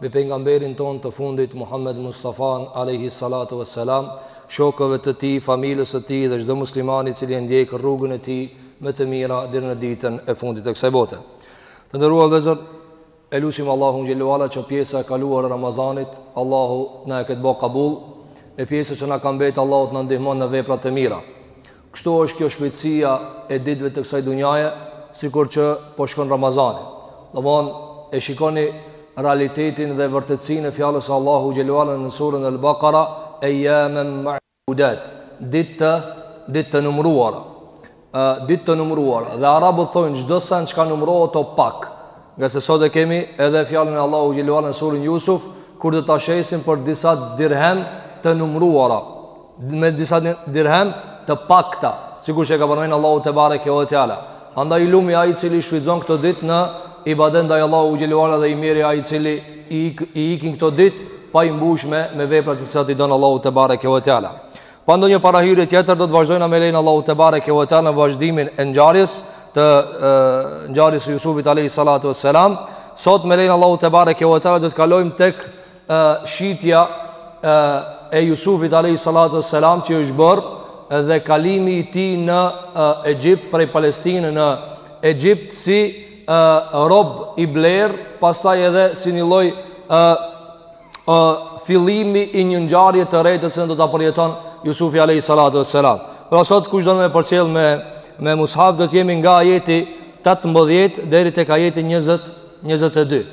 Mbi pejgamberin tonë të fundit Muhammed Mustafan alejhi salatu ves selam, shokëve të tij, familjes së tij dhe çdo musliman i cili e ndjek rrugën e tij me të mira deri në ditën e fundit të kësaj bote. Të nderuar vëllezër, e lutim Allahun xhele ue ala që pjesa e kaluar e Ramazanit, Allahu të na e ketë bë kabul, e pjesa që na ka mbetë Allahu të na ndihmon në veprat e mira. Kështu është kjo shpejtësia e ditëve të kësaj dunjaje, sikur që po shkon Ramazani. Domthonë, e shikoni realitetin dhe vërtetësinë e fjalës së Allahut xhele ue ala në surën Al-Baqara, "Ayyaman ma'dudat", ditë të ditë të numëruara. Ë ditë të numëruara dhe arabët thonë çdo sen çka numërohet o pak. Nga se sot e kemi edhe fjalën e Allahut xhele ue ala në surën Jusuf, kur do ta shesin për disa dirhem të numëruara. me disa dirhem të pakta, sikur që e ka përmend Allahu tebareke ue teala. Andaj i lumi ai i cili shfrytëzon këto ditë në ibadet ndaj Allahut xhele ue ala dhe i mjeri ai i cili i, i ikin këto ditë pa i mbush me, me vepra të cilat i don Allahu tebareke ue teala. Pa ndonjë parahyrje tjetër do të vazhdojmë me lejen e Allahut tebareke ue teala në vazhdimin e ngjarjes të e, ngjarjes së Jusufit a.s. Sot me lejen e Allahut tebareke ue teala do të kalojmë tek shitja e Jusufit alayhi salatu wassalam që është bërë dhe kalimi i tij në Egjipt prej Palestinës në Egjipt si rob i blerë, pastaj edhe si një lloj ë ë fillimi i një ngjarje të re të cilën do ta përjeton Jusufi alayhi salatu wassalam. Pra sot kush don me përcjell me me mushaf do të jemi nga ajeti 18 deri tek ajeti 20 22.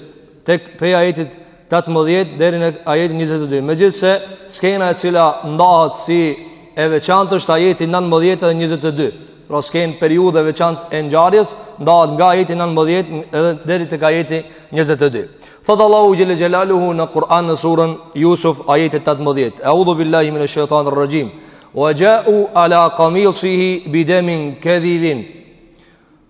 tek prej ajetit 18 deri në ajetin 22. Megjithëse skena e cila ndahet si e veçantë është ajeti 19 dhe 22. Pra skenë periudhë e veçantë e ngjarjes ndahet nga ajeti 19 edhe deri tek ajeti 22. Thotë Allahu xhele xhelaluhu në Kur'an në surën Jusuf ajeti 18. A'udhu billahi minash shaitanir rajim. Wa ja'u ala qamisihi bidamin kadhibin.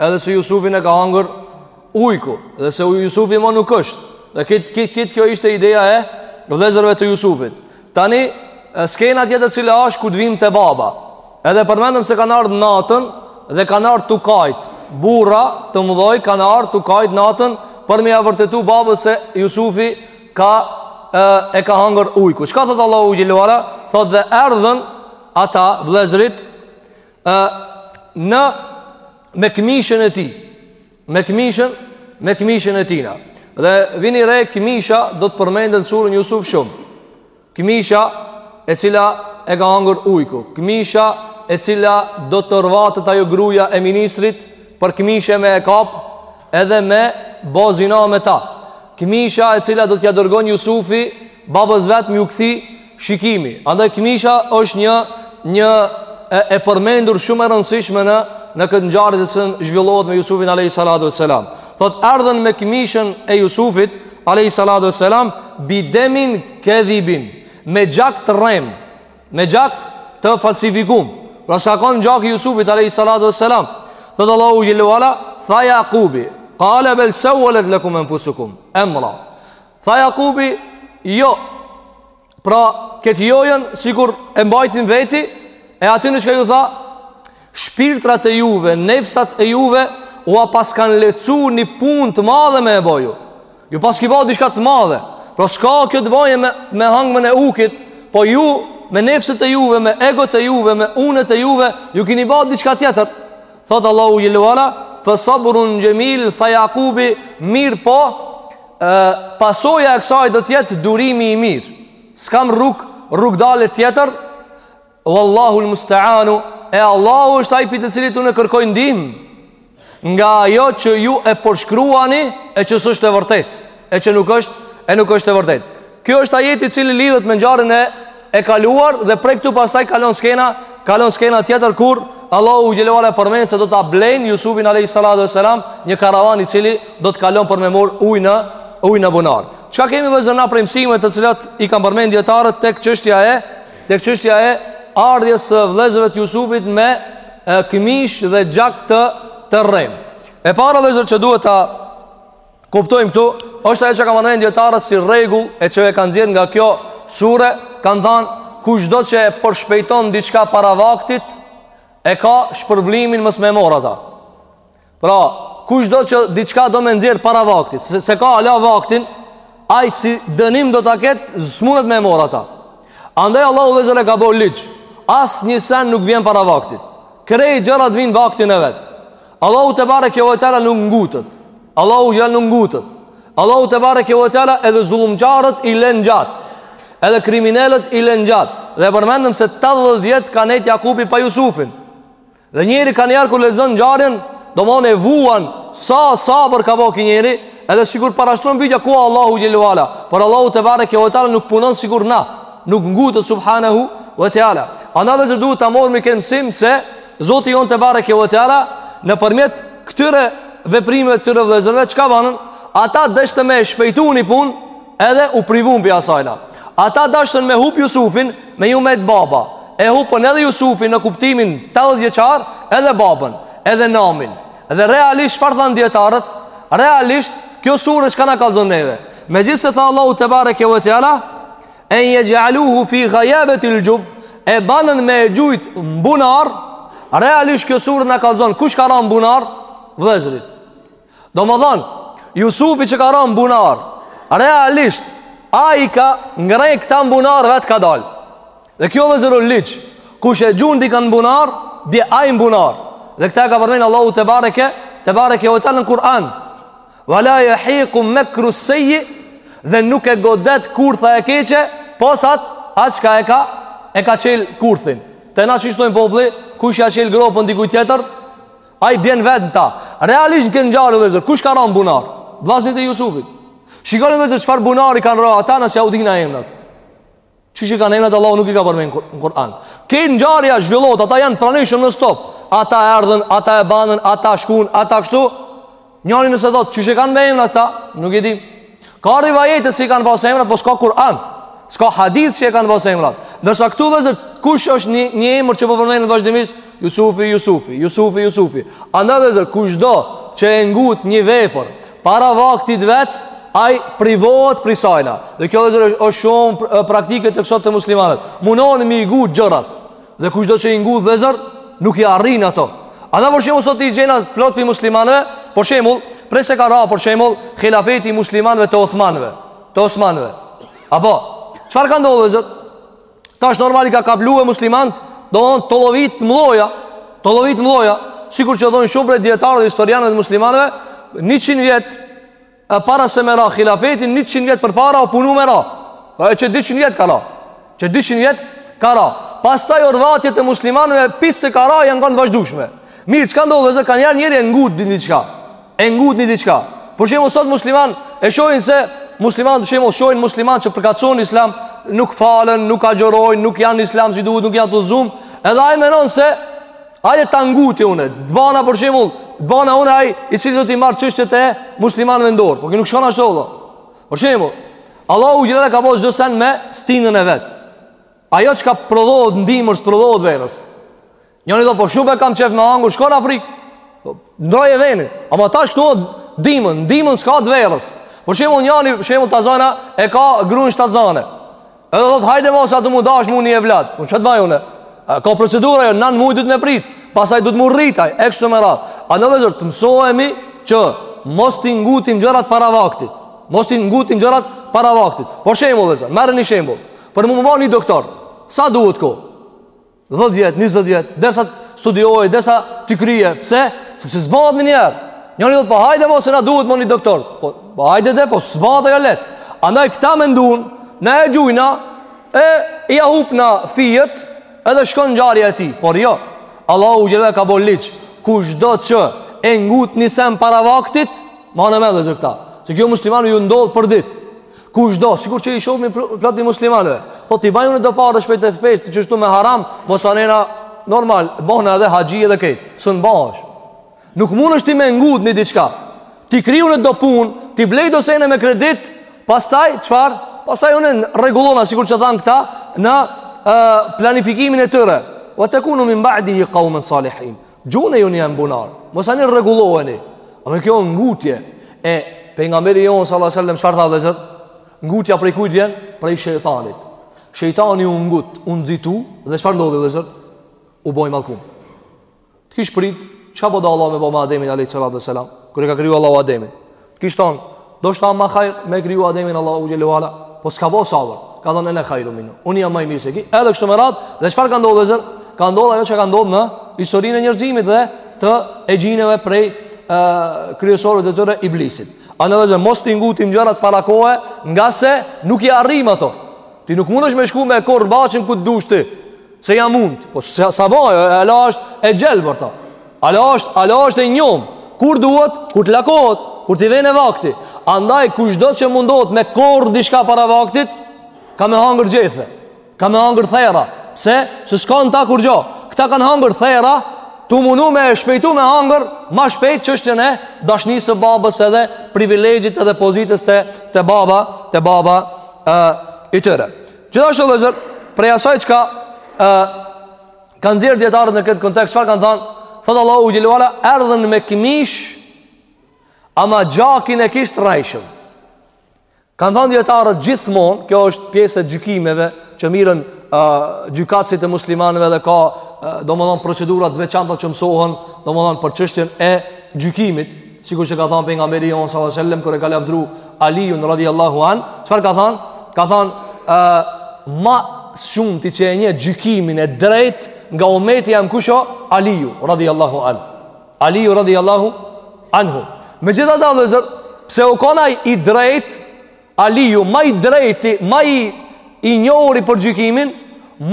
Edhe se Jusufin e ka hangër ujku Dhe se Jusufi mo nuk është Dhe kitë kit, kit, kjo ishte ideja e Vlezërve të Jusufit Tani skena tjetër cila ashtë kur vijnë te baba Edhe përmendëm se kanë ardhë natën Dhe kanë ardhë tu kajt Burra të mëdhoj kanë ardhë tu kajt natën Për me ja vërtetu babës se Jusufi ka e, e ka hangër ujku Çka thotë Allahu xhele ue ala? Thotë dhe erdhën ata vlezërit ë në me këmishën e tij. Me këmishën, me këmishën e tijna. Dhe vini re këmisha do të përmendet në surën Jusuf shumë. Këmisha e cila e ka hangur ujku, këmisha e cila do të rrvatet ajo gruaja e ministrit për këmishë me e kap edhe me bo zina me ta. Këmisha e cila do t'ia dërgon Jusufi Babës vet me ju kthy shikimi Andaj këmisha është një Një e, e përmendur shumë e rëndësishme në Në këtë ngjarje e cila zhvillohet me Jusufin alejhi salatu ue selam Thotë erdhën me këmishën e Jusufit alejhi salatu ue selam Bidemin kedhibin Me gjak të rremë Me gjak të falsifikum Pra s'ka kon gjaki Jusufit alejhi salatu ue selam Thotë Allahu xhele ue ala Tha Jakubi Kale bel seuelet lekum enfusukum Emra Tha Jakubi, jo. Pra, këtë jojën, sikur e mbajti n'veti, e atyne çka ju tha, shpirtrat e juve, nefsat e juve, ua paskan lehtësu një punë të madhe me e bo ju. Ju paski bo diçka të madhe. Pra, s'ka kjo të boje me, me hangmen e ukit, po ju me nefsat e juve, me egot e juve, me unet e juve, ju kini bo diçka tjetër. Thotë Allahu xhele ue ala Fe sabrun xhemil Tha Jakubi Mirëpo e, Pasoja e kësaj do të jetë durimi i mirë S'kam rrug Rrugëdalje tjetër Uallahul musteanu E Allahu është ai pi të cilit unë kërkoj ndihmë Nga ajo që ju e përshkruani E që s'është e vërtetë e që nuk është e nuk është e vërtetë. Kjo është ajeti i cili lidhet me ngjarjen e e kaluar dhe prej këtu pastaj kalon skena, kalon skena tjetër kur Allahu xhele ue ala e përmend se do ta blejnë Jusufin alejhi salatu ue selam një karavan i cili do të kalon për me mor ujë në ujë në bunar. Çka kemi vëllezër na prej mësimeve të cilat i kanë përmend dijetarët tek çështja e tek çështja e ardhjes së vëllezërve të Jusufit me këmishë dhe gjak të të rremë. E para vëllezër që duhet ta Kuptojmë këtu, është ajo që kanë marrë dijetarët si rregull e që e kanë nxjerr nga kjo sure, kanë thënë kushdo që e përshpejton diçka para vaktit, e ka shpërblimin mos me mor ata. Pra, kushdo që diçka do me nxjerr para vaktit, se s'e ka ala vaktin, ai si dënim do ta ketë s'munet me mor ata. Andaj Allahu vëllezër e ka bo ligj. Asnjë sen nuk vjen para vaktit. Krejt gjërat vijnë n'vaktin e vet. Allahu tebareke ue teala nuk ngutet Allahu xhele nuk ngutet Allahu tebareke ue teala edhe zullumqarët i len gjatë Edhe kriminelët i len gjatë Dhe përmendëm se 80 vjet ka nejtë Jakubi pa Jusufin Dhe njeri kanjëherë kur lexon ngjarjen Domethënë e vuan Sa sabër ka bo ky njeri Edhe sikur parashtron pytja ku Allahu xhele ue ala Por Allahu tebareke ue teala nuk punon sikur na Nuk ngutet subhanehu ue teala Andaj vëllezër duhet ta morim këtë mësim se Zoti jonë tebareke ue teala Nëpërmjet këtyre veprimeve të tyre vllezërve Çka banën? Ata deshtën me shpejtu një punë Edhe u privun prej asajna Ata deshtën me hup Jusufin Me ju met baba E hupën edhe Jusufin në kuptimin 80 vjeçar Edhe babën Edhe namin Edhe realisht çfarë thanë dijetarët Realisht kjo sure çka na kallzon neve Megjithëse tha Allahu tebareke ue teala En jexhaluhu fi gajabetil xhub E banën me e gjujt në bunar Realisht kjo sure na kallzon Kush ka ra në bunar? Vllezrit Domethanë Jusufi që ka ra në bunar Realisht Ai ka ngreh këta në bunar vetë ka dal Dhe kjo vllezër o ligj Kush e gjun dikan në bunar Bje ai në bunar Dhe këta e ka përmen Allahu tebareke Tebareke ue teala në Kur'an Ue la jehiku mekrus-seji Dhe nuk e godet kurtha e keqe Pos atë çka e ka E ka çel kurthin Te na qysh thojnë populli Kush ja çel gropën dikujt tjetër Ai bjen vetë në ta Realisht në kët ngjarje vllezër Kush ka ra në bunar Vllaznit e Jusufit Shikoni vllezër çfarë bunari kanë ra Ata na s'jau dina emnat Qysh i kanë emrat Allahu nuk i ka përmen në Kur'an Krejt ngjarja zhvillohet, ata janë t'pranishëm nonstop Ata erdhën, ata e banën, ata shkun, ata kështu Njani nëse thot, qysh i kanë me emrat ata, nuk i dim Ka rivajete si i kanë pas emrat, po s'ka Kur'an S'ka hadith që e kanë pas emrat Ndërsa këtu vllezër, kush është një, një emër që po përmenet në vazhdimësi Jusufi, Jusufi, Jusufi, Jusufi Andaj vllezër, kushdo që e ngut një vepër Para vaktit vet ai privohet prej sajna. Dhe kjo vllezër është shumë praktike tek sot te muslimanët. Munohen me i ngut gjërat. Dhe kushdo që i ngut vllezër, nuk i arrin ato. Ata për shembull sot i gjejna plot prej muslimanëve, për shembull, prej se ka ra për shembull, hilafeti i muslimanëve të othmanëve, të osmanëve. Apo, çfarë ka ndodh vllezër? Tash normal i ka kaplu muslimant Domethanë tollovi t'mdhaja Tollovi t'mdhaja Sikur që thojnë shumë prej dijetarëve historianëve të muslimanëve 100 vjet para se me ra hilafeti 100 vjet përpara o punu me ra po e qe 200 vjet ka ra qe 200 vjet ka ra pastaj orvatjet e muslimanëve prej se ka ra janë kanë t'vazhdushme mirë çka ndodh vllezër kanjiherë njeri e ngut një diçka e ngut ni diçka. Për shembull sot musliman e shohin se musliman për shembull shohin musliman që përkatëson islam, nuk falën, nuk agjërojnë, nuk janë islam si duhet, nuk janë t'udhzum, edhe ai mendon se hajde ta nguti unë. T'bana për shembull, t'bana unë ai i cili do t'i marr çështjet e muslimanëve në dorë. Po që nuk shkon ashtu vlla. Për shembull, Allahu xhele ue ala ka ba çdo sen me stinën e vet. Ajo çka prodhohet n'dimër, s'prodhohet verës. Njëri tho po shumë e kam qef me hangër, shko në Afrikë. Po, ndrroje venin. Ama tash këtu dimën, n'dimën s'ka të verës. Për shembull njëri, shembull shtatzana, e ka grunë shtatzanë. Edhe thotë hajde mo se m'u dash mu një evlad. Po ç'të baj une? Ka procedurë ajo, nënë muj duhet me pritë. Pasaj duhet m'u rrit ai, e kështu me radhë. Andaj vllezër, të mësohemi që mos t'i ngutim gjërat para vaktit. Mos t'i ngutim gjërat para vaktit. Për shembull vllezër, merre një shembull. Për m'u ba një doktor, sa duhet kohë? 10 vjet, 20 vjet, derisa studioje, derisa t'i kryje. Pse? Sepse s'bahet menjëherë. Njëri thotë po hajde mo se na duhet mo një doktor. Po, po hajde de po s'bahet ajo leht. Andaj këta mendun, na e gjujna e ia hupna fijet, edhe shkon ngjarja e tij. Por jo. Allahu xhela ka bo ligj, kushdo që e ngut ni sen para vaktit, mani n'mend vllezër këta. Se kjo muslimanve ju ndodh për ditë. Kushdo, sikur që i shoh me plot muslimanëve. Tho t'i baj un do pare shpejt e shpejt ti qështu me haram, masanena normal, bona edhe haxhi edhe krejt. S'un bash. Nuk mundesh ti me ngut ni diçka. T'i kryj unë do pun, t'i blej do sene me kredit, pastaj çfar? Pastaj unë rregullona sikur që than këta në uh, planifikimin e tyre. Wa takunu min ba'dihi qauman salihin. Gjune ju një her n'bunar Masani rregulloheni Ama kjo ngutje E pejgamberi jonë sallallahu alejhi selem Çfar tha vllezër Ngutja prej kujt vjen Prej shejtanit Shejtani u ngut U nxitu Dhe çfar ndodhi vllezër U bo i mallkum Të kish prit Çka po do Allahu me bo me Ademin a.s. Kur e ka kriju Allahu Ademin Kish thon, ndoshta a ma hajr me kriju Ademin Allahu xhele ue ala, po s'ka bo sabër. Ka thon ene hajru minu. Unë jam ma i mirë se ky. Edhe kështu me radh, dhe çfarë ka ndodh vllezër? Ka ndodhur ajo çka ka ndodhur në historinë e njerëzimit dhe të exhinëve prej ë kryesorëve të tyre iblisit. Andaj vllezër mos t'i ngutim gjërat para kohe, ngase nuk i arrijmë ato. Ti nuk mundesh me shku me korr baçen kur dush ti. Se ja mun, po s'a ba ajo, ala është e gjelbërt. Ala është, ala është e njom. Kur duhet, kur të lakohet, kur t'i vjen vakti. Andaj, kushdo që mundohet me korr diçka para vaktit, ka me hangër gjethe, ka me hangër therra. Pse, se s'ka në ta kurgjo. Këta kanë hangër therra, tu mundu me e shpejtu me hangër, ma shpejt çështjen e dashnisë babës edhe privilegjit edhe pozitës te, te baba, te baba e, i tyre. Gjithashtu vllezër, prej asaj çka ë kanë nxjerr dijetarët në këtë kontekst, çfarë kanë thanë? Thot Allahu xhele ue ala erdhën me këmish ama gjakin e kish t'rrejshëm. Kanë thanë dijetarët gjithmonë, kjo është pjesë e gjykimeve që mirren uh, gjykatësit e muslimanëve dhe ka uh, domethënë procedura të veçanta që mësohen domethënë për çështjen e gjykimit. Sikur që ka thënë pejgamberi jon sallallahu alajhi wasallam kur e ka lavdru Aliun radhiyallahu an, çfarë ka thënë? Ka thënë, "Ë ma shumti që e njeh gjykimin e drejt nga ummeti jem kush o Aliu radhiyallahu an." Aliu radhiyallahu anhu. Megjithatë, vëllazër, pse u kon ai i drejt Aliu ma i drejti, ma i i njohuri për gjykimin,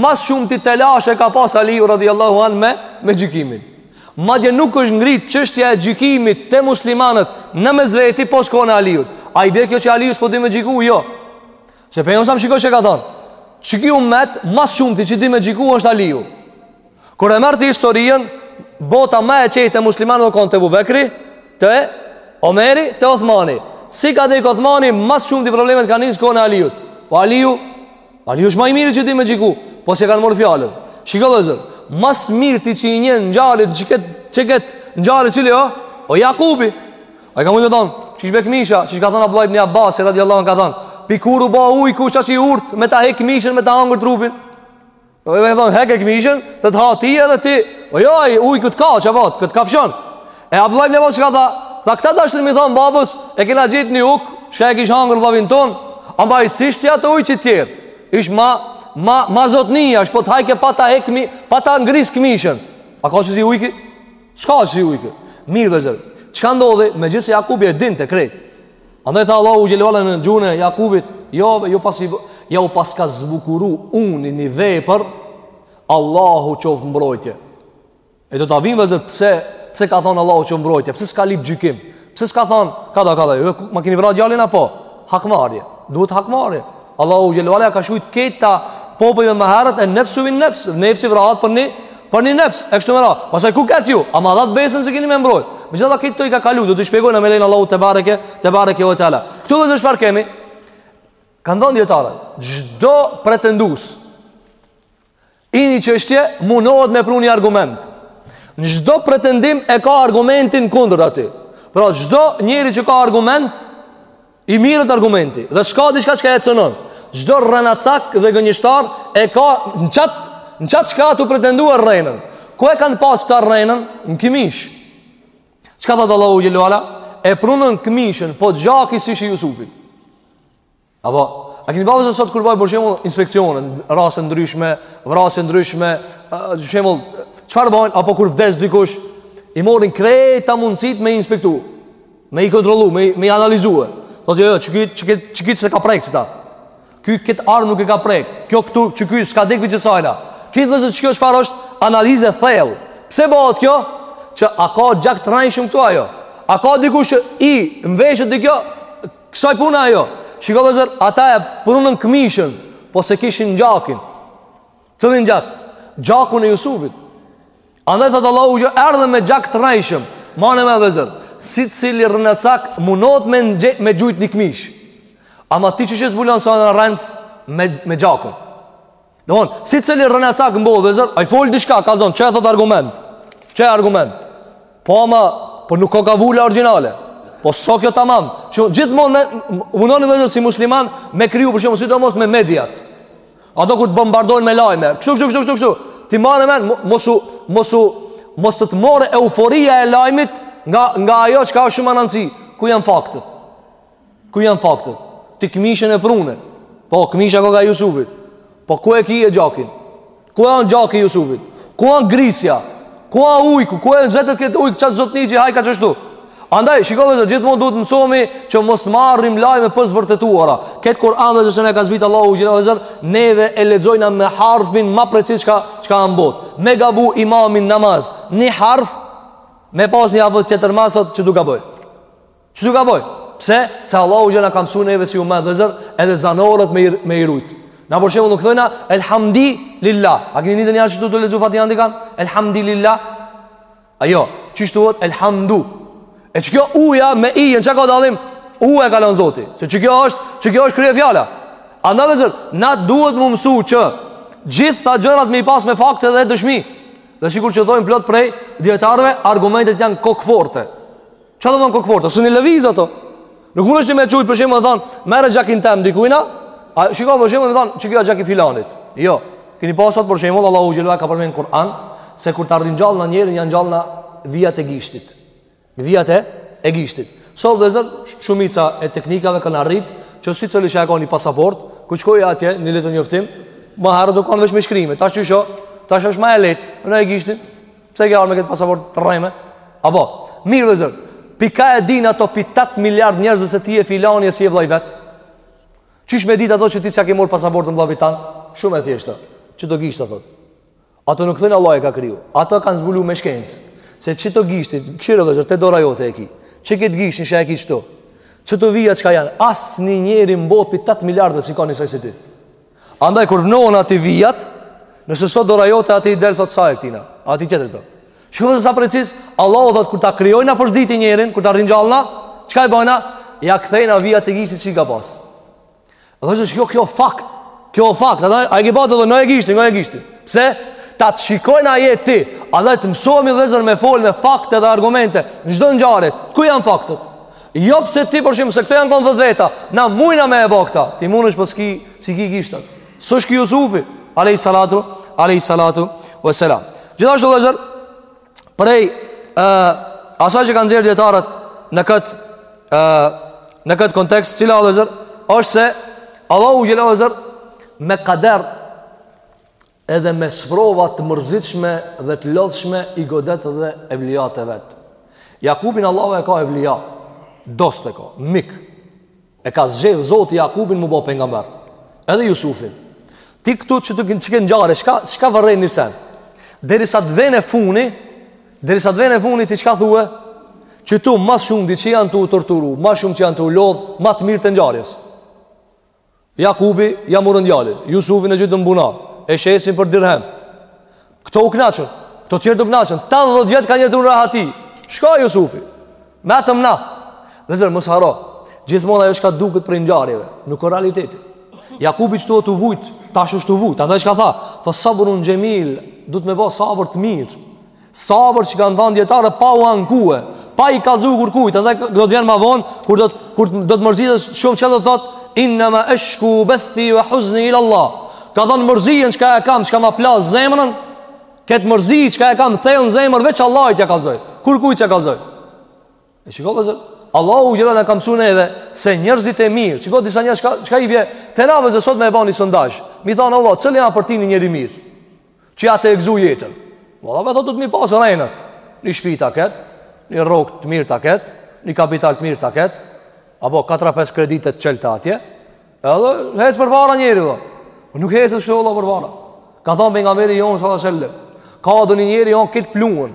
ma s'shumti telash e ka pas Aliu radhjallahu anh me, me gjykimin. Madje nuk është ngrit çështja e gjykimit te muslimanët në mes veti pos n'kohën e Aliut. A i bje kjo që Aliu s'po di me gjyku? Jo. Se pejgamberi selam sikur që ka thënë. Qiky ummet, ma s'shumti që di me gjyku është Aliu. Kur e merr ti historinë, bota më e qetë e muslimanëve u kon te Ebu Bekri, te Omeri, te Othmani. Si ka dek Othmani, ma s'shumti problemet kanë nis n'kohën e Aliut. Po Aliu, Aliu është më i miri që di me gjyku, po s'e kanë marrë fjalën. Shiko vëllazër, ma s'mirti që i njeh ngjarjet, qikët qikët ngjarje cili o, o Jakubi. Ai ka mundë të thonë, qysh be kmisha, qysh ka thonë Abdullah ibn Abbas radiallahu anhu ka thonë, pi kur u ba ujku qaq i urt me ta hek kmishën me ta hangër trupin. Po e vjen heke këmishën, të të ha ty edhe ti. Po jo ai ujk të ka çavat, të kafshon. E Abdullah ibn Abbas ka tha, tha këta dashtën m'i thon babës, e kena gjet një ujk, çka e kish hangër vllavin ton, ama ai s'ish si ato ujqit tjerë. Ish ma ma ma zotni, ashtu po të hajke pa ta hek mi, pa ta gris këmishën. A ka qësi ujki? S'ka qësi ujk. Mirë vëllazër. Çka ndodhi? Megjithëse Jakubi e dinte krejt. Andaj tha Allahu xhele ve ala në gjuhën e Jakubit Jo, jau pas, jau paska zbukuru uni një vepër Allahu qoftë mbrojtje E do të vijmë vëllazër pse Pse ka thonë Allahu qoftë mbrojtje Pse s'ka lip gjykim Pse s'ka thonë Kada, kada, jo, ma kini vra djalin apo Hakmarje Duhet hakmarje Allahu xhele ve ala ka shkrujt këta popujve më herët en-nefsu bin-nefs, nefsi vrahet për një, për një nefs, e kështu me radhë. Pastaj ku ket ju? A ma dhatë besën se kini me mbrojt. Megjithatë këto i ka kalu, do t'i shpjegojmë me lejen e Allahut tebareke, tebareke ve teala. Këtu vëllazër çfarë kemi? Kanë thënë dijetarët, çdo pretendues, I një çështje munohet me pru një argument Në çdo pretendim e ka argumentin kundër aty Pra çdo njeri që ka argument I mirret argumenti Dhe s'ka diçka çka e cenon Çdo rrenacak dhe gënjeshtar E ka në qatë Në qatë çka tu pretendu rrenën Ku e kanë pas këta rrenën? Në këmishë Çka thot Allahu xhele ve ala? E prunën këmishën Po gjaki s'ish i Jusufit Apo, a keni ba vre se sot kur bajnë për shembull inspekcione, raste t'ndryshme, vrasje t'ndryshme, për shembull, çfarë bajnë, apo kur vdes dikush, i marrin krejt mundësitë me inspektu, me i kontrollu, me, me i analizu e. Thot, jo, jo, qikët, qikët, qikët s'e ka prek, qita. Ky këtë arë nuk e ka prek, kjo këtu, qiky, s'ka dek prej qisajna. Kitë dhe se qikjo çfarë është analizë e thellë. Pse bëhet kjo? Që a ka gjak të rrejshëm këtu a jo? A ka dikush që i mveshet dhe kjo, Kësaj puna a jo. Shiko vllezër, ata e prunë këmishën, po s'e kishin gjakin. Cilin gjak? Gjakun e Jusufit. Andaj thotë Allahu xhele, erdhën me gjak të rrejshëm. Mane men vllezër, secili rrenacak munohet me, me gjujt një këmishë. Ama ti qysh e zbulon se an rrenc me, me gjakun. Domthon, secili rrenacak mbo vllezër, ai fol diçka, kallzon, qe e thot argument. Qe argument. Po ama, po nuk ka ka vula origjinale. Po s'o kjo tamam? Që gjithmonë munonu vllezër si musliman me kriju për shembull sidomos me mediat. Ato kur të bombardojnë me lajme. Kështu kështu kështu kështu. Ti marre n'men mos u mos u mos të të marrë euforia e lajmit nga nga ajo që ka shumë randësi, ku janë faktet. Ku janë faktet? Ti këmishën e prune. Po, këmisha koka e Jusufit. Po, ku e ki gjakin? Ku an gjaki i Jusufit? Ku an grisja? Ku an ujku? Ku e nxetë këtë ujk? Qat zotni që hajka qashtu? Andaj, shiko vllezër gjithmonë duhet të mësohemi që mos marrim lajme t'pavërtetuara. Këtë Kur'an vllezër qysh e ka zbrit Allahu xhele vllezër, neve e lexojna me harfin ma preciz çka, çka an n'botë. Me gabu imami n'namaz, një harf, me pas një hafëz tjetër mas, thot qitu gaboi. Qitu gaboi. Pse? Se Allahu xhele na ka msu neve si umet vllezër edhe zanoret me, me i rujt. Na për shembull nuk thojna, elhamdi lillah. A keni ni najherë qashtu tu lexu Fatihan dikan Elhamdi lillah. A jo, qysh thuhet, elhamdu. E qikjo u-ja me i-në çka ka dalim, u-ja e ka lon Zoti. Se qikjo është, qikjo është kryefjala. Andaj vllezër, na duhet m'u mësu që gjitha gjërat me i pas me fakte dhe dëshmi. Dhe sikur që thojnë plot prej dijetarëve, argumentet janë kokëforte. Çka do thonë kokëforta? S'mun i lëviz ato Nuk mundesh ti me qit për shembull me thonë Merre gjakin tem dikujna A shiko për shembull me thonë Qikjo a gjaki i filanit Jo Kini parasysh për shembull vllezër Allahu xhele e ka përmend n'Kur'an Se kur ta ringjallë njerin ia ngjallë vijat e gishtit Vijat e, e gishtit Sot vllezër shumica e teknikave kanë arrit Që secili që e ka një pasaportë Ku shkon atje një letërnjoftim Ma herët u kanë veç me nshkrim Tash qysh o Tash qysh ma e lehtë Në e gishtit Pse ke ardhur me këtë pasaport të rreme? Apo, mirë vllezër, pi ka e din ato pi 8 miliard njerëzve se ti je filani e s'je vllai vet? Qysh me dit ato që ti s'ja ke marrë pasaportën vllavit tan? Shumë e thjeshtë, qet gisht, thotë. Ato nuk thonë Allahu e ka kriju. Ato kanë zbulu me shkencë. Se qe te gishti, kshir vllezër, te dora jote e ki. Qe këtë gishtin që e ki, qeto, qeto vija çka janë, asnjë njeri n'botë pi 8 miliardve s'i ka njësoj si ti. Andaj kur vnohen ati vijat, nëse s'osht dora jote ati i del, thotë s'a e këtina, ati tjetrit o. Shiko se sa precis, Allahu thotë kur ta krijojna për së dyti njerin, kur ta ringjallna, çka i bëjna? Ja kthejna vijat e gishtit si ka pas. Vllezër, osht kjo fakt. Kjo është fakt. Ata ai që bëhet edhe në gishtin, nga gishti. Pse? Ta të shikojnë a je ti, andaj të mësohemi vllezër me folë me fakte dhe argumente, në çdo ngjarje, ku janë faktet? Jo pse ti për shembull se këto janë kon dhetë veta Na mujna me e bo këta Ti munesh po s'ki, po s'i ki gishtët S'osht ki Jusufi alejhi salatu, alejhi salatu ve selam Gjithashtu vllezër Prej uh, asaj që kanë nxjerrë dijetarët Në këtë uh, Në këtë kontekst Cila vllezër është se Allahu xhele, vllezër Me kader Edhe me sprova të mërzitshme dhe të lodhshme i godet dhe evlijat e vet. Jakubin Allahu e ka evlija, dost e ka, mik. E ka zgjedh Zoti Jakubin mu bë pejgamber. Edhe Jusufin. Ti këtu n'qet, n'qet ngjarje, çka, çka vëren? Një sen. Derisa të vjen funi, derisa të vjen funi, ti çka thue? Qetu ma s'shumti që janë tu u torturu, ma shumë që janë tu u lodhë, ma të mirët e ngjarjes. Jakubi ja murën djalin, Jusufin e gjitën n'bunar, e shesin për dirhem. Këto u knaqën, këto tjerët u knaqën, 80 vjet kanë jetu n'rahati. Çka Jusufi? Me atëm na. Vllezër, mos harro, gjithmonë ajo çka duket prej ngjarjeve, nuk o realiteti. Jakubi qetu tu vujt, tash osht tu vujt, andaj çka tha, fa sabrun xhemil, duhet me bo sabër të mirë. Sabër që kanë thanë dijetarët pa u ankue, pa i kallxu kurkujt, andaj do të vjen ma vonë kur do të kur do të mërzitet shumë çka do të thotë innema eshku bethi ve huzni ila Allah. Ka thanë mërzinë çka e kam, çka ma plas zemrën, këtë mërzi çka e kam thellë në zemër veç Allahut ja kallxoj. Kurkujt s'ja kallxoj. E shiko vllezër, Allahu xhele e ka sunet edhe se njerëzit e mirë, shiko disa njerëz, çka, çka i bje, të na vllezër sot me e ba një sondazh, mi thanë Allah, cëllë janë për ti një njeri i mirë, që ja të egzu jetën, Allah me thotë të mi pasë rejnët, një shpi të ketë, një rrogë të mirë të ketë, një kapital të mirë të ketë, apo 4-5 kreditet qëllë të atje, edhe hec përpara njeri dhe, po nuk hec shë Allah përpara, ka thanë pejgamberi jonë, ka thanë një njeri jonë kitë pluhun,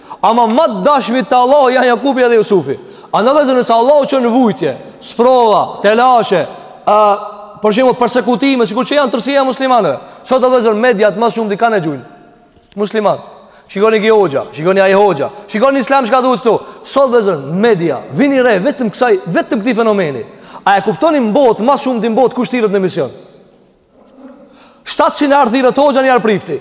Ama më të dashmit te Allahu janë Jakubi edhe Jusufi. Andaj vëllezër nëse Allahu çon vujtje, sprova, telashe, a, për shembull persekutime, sikur që janë tërësia e muslimanëve. Sot o vëllezër mediat më së shumti kënd e gjujnë. Musliman. Shikoni ky hoxha, shikoni ai hoxha, shikoni islam çka duhet këtu. Sot vëllezër media, vini re vetëm kësaj, vetëm këtij fenomeni. A e kuptoni n'botë, më së shumti n'botë kush thirret në emision? 700 herë thirret hoxha, një herë prifti.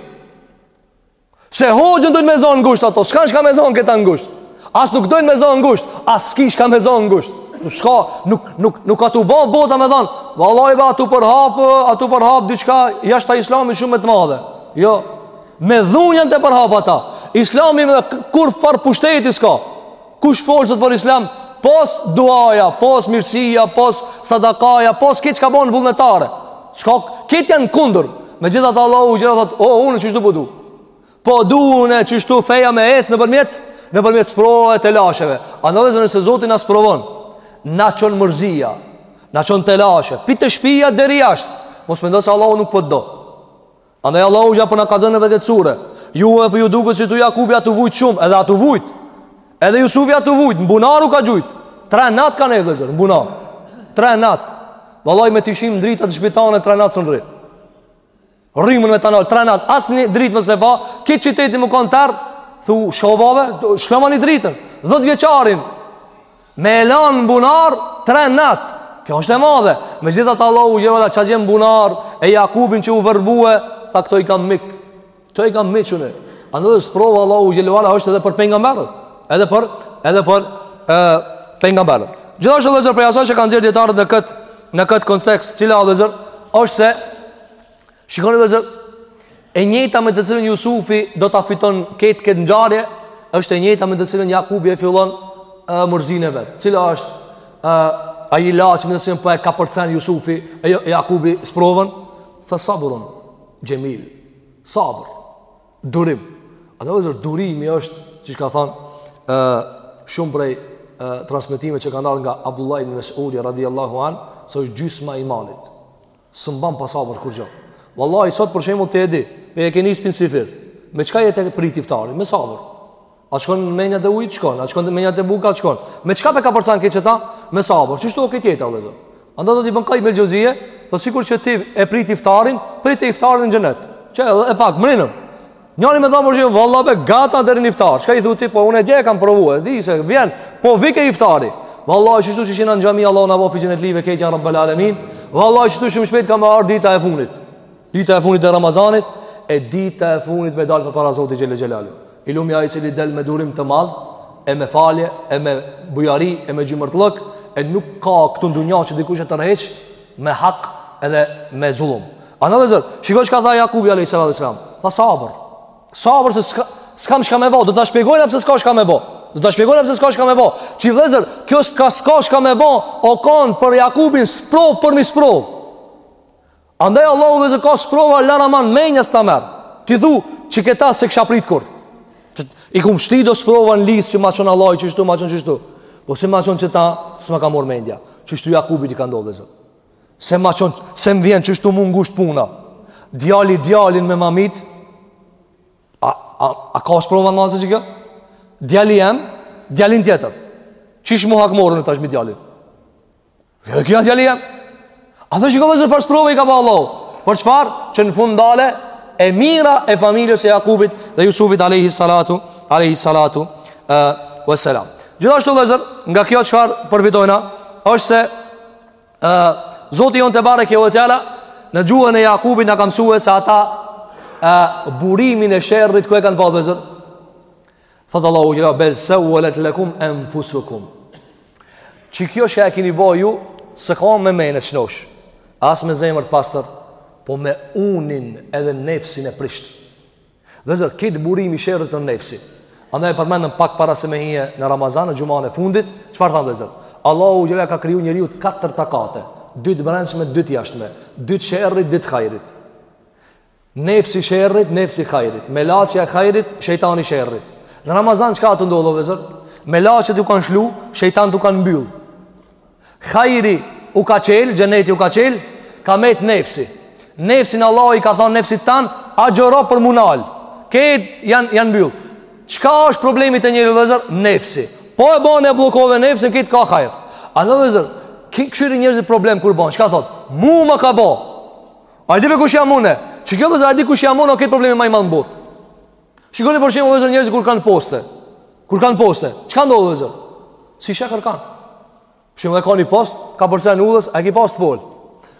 Se hoxhën dojnë me zonë ngusht ato, s'kanë çka me zonë këta ngusht. As nuk dojnë me zonë ngusht, as s'ki çka me zonë ngusht. Nuk s'ka, nuk, nuk, nuk a tu bo bota me thonë, vallahi ba, a tu përhapë, a tu përhapë, diçka, jashta islamit shumë me të madhe. Jo, me dhunë janë të përhapë ata. Islami me kurrfarë pushteti s'ka. Kush fol sot për islam? Pos duaja, pos mirësia, pos sadakaja, pos krejt çka bon vullnetare. S'ka, krejt janë kundër. Megjithatë Allahu xhelle thot, o, oh, unë qështu po du. Po du unë qështu feja me ecë nëpërmjet, nëpërmjet sprovave, telasheve. Andaj vëllezër nëse Zoti na sprovon, na çon mërzia, na çon telashe, pi te shpia deri jashtë. Mos mendo se Allahu nuk po t'do. Andaj Allahu xha po na kallzon me këtë sure. Juve po ju duket se tu Jakubi a tu vujt shumë, edhe a tu vujt. Edhe Jusufi a tu vujt, në bunar u ka gjujt. Tre nat ka nejt vëllezër, në bunar. Tre nat. Vallahi me t'i shim dritat n'shpi tane tre nat s'un rri. Rrymën me ta nal tre nat, asnjë dritë mos me pa. Krejt qyteti me kanë terr, thu shkobave, shlomani dritën. 10 vjeçarin. Me e lanë në bunar tre nat Kjo është e madhe Megjithatë Allahu xhelle ve ala qa gjenë n'bunar E Jakubin që u verbue Tha këto i kam miq Këto i kam miq unë Andaj sprova e Allahut xhelle ve ala është edhe për pejgamberët Edhe për Edhe për e, Pejgamberët Gjitha është vëllezër prej asaj që kanë nxjerr dijetarët në këtë Në këtë kontekst Cila vëllezër është se Shikoni vëllezër, e njëjta me të cilën Jusufi do ta fiton këtë këtë ngjarje, është e njëjta me të cilën Jakubi e fillon e, mërzinë e vet. Cila është e, ai ilaç me të cilën po e kapërcen Jusufi e jo, Jakubi sprovën? Fe sabrun xhemil, sabër, durim. Andaj vëllezër, durimi është, siç ka thonë, shumë prej e, transmetimeve që kanë dalë nga Abdullah ibn Mesudi, radiallahu anhu, se është gjysma e imanit. S'mban pa sabër kurgjo. Vallahi sot për shembull ti e di, po e ke nis pi n'syfyr. Me çka je te prit iftarin? Me sabër. A t'shkon menja te ujët shkon, a t'shkon menja te buka shkon. Me çka pe kapërcen këtë qeta? Me sabër. Qështu o kjo jetë vëllazën? Andaj thotë Ibn Kajjim el Xhevzije, tho sikur që ti e prit iftarin, prite iftarin në xhenet. Qe edhe pak mrinëm. Njani më tha për shembull, valla be gata deri në iftar. Çka i thu ti? Po unë dje e kam provu. E di se vjen, po vike iftari. Vallahi qishtu qysh jena në xhami, Allah na boftë xhenetlive, krejt ja rabbel alemin. Vallahi qishtu shumë shpejt ka me ardhë dita e funit. Dita e funit e Ramazanit, e dita e funit me dalë përpara Zotit xhel-le xhelaluhu. I lumi ai i cili del me durim të madhë, e me falje, e me bujari, e me xhymertllëk, e nuk ka këtu n'dunja që dikush e tërheq, me hak edhe me zullum. Ani vllezër, shiko çka tha Jakubi a.s. Tha sabër. Sabër se s'ka, s'kam shka me bo, do ta shpjegojna pse s'ka shka me bo. Do ta shpjegojna pse s'ka shka me bo. Qi vllezër, kjo s'ka s'ka shka me bo, o kanë për Jakubin sprovë përmi sprovë. Andaj Allahu vllezër ka sprova laraman menja s'ta merr. Ti thu që këta s'e kisha prit kurr. Që i kom shti do sprova në listë që ma çon Allahi qishtu, ma çon qishtu. Po se ma çon qeta, s'ma ka marrë mendja. Qishtu Jakubit i ka ndodh vllezër. Se ma çon, se më vjen qishtu mu ngusht puna. Djali, djalin me ma myt, a, a, a ka sprova ma zi se kjo? Djali jem, djalin tjetër. Qysh m'u hakmarrë unë tash mi djalin? Edhe ky o djali jem A edhe shiko vllezër çfarë sprove i ka ba Allahu Por çfarë që në fund dalë E mira e familjes së Jakubit Dhe Jusufit Alejhi Salatu Alejhi Salatu Ve selam Gjithashtu vllezër nga kjo çfarë përfitojna është se e, Zoti jonë Tebareke ve Teala Në gjuhën e Jakubit na ka msu se ata e, Burimin e sherrit ku e kanë pa vllezër Thotë Allahu xhel-le, bel sevvelet lekum enfusukum. Që kjo shka e kini bo ju, s'o kanë me men të shnosh, as me zemër të pastër, po me unin edhe nefsin e prishtë. Vllezër, krejt burimi i sherrit në nefsin. Andaj e përmendëm pak para se me hi në Ramazan, në xhumanë e fundit, çfarë thamë vllezër? Allahu xhel-le ka kriju njeriut katër takate, dy të brendshme, dy të jashtme, dy të sherrit, dy të hajrit. Nefsi sherrit, nefsi hajrit Melaqja e hajrit, shejtani sherrit Në Ramazan çka të ndodh, vllezër? Melaqet u kanë lshu, shejtant u kanë mbyll Hajri u ka qel, xheneti u ka qel Ka met nefsi Nefsin Allahi ka thonë nefsit tan Agjëro për mu nal Krejt janë jan mbyll Çka është problemi te njeri, vllezër? Nefsi Po e bane e bllokove nefsin, krejt ka hajr Ani vllezër, kshyrni njerzit problem kur bajnë Çka thotë? Mu më ka bo A e di be kush jam unë? Qikjo vllezër a di kush jam unë, o krejt problemi ma i madh n'botë. Shikoni për shembull vllezër njerëzit kur kanë poste. Kur kanë poste, çka ndodh vllezër? Si shaka kërkan. Shembull e ka ni post, kah po ecën udhës, a i ke pas fol.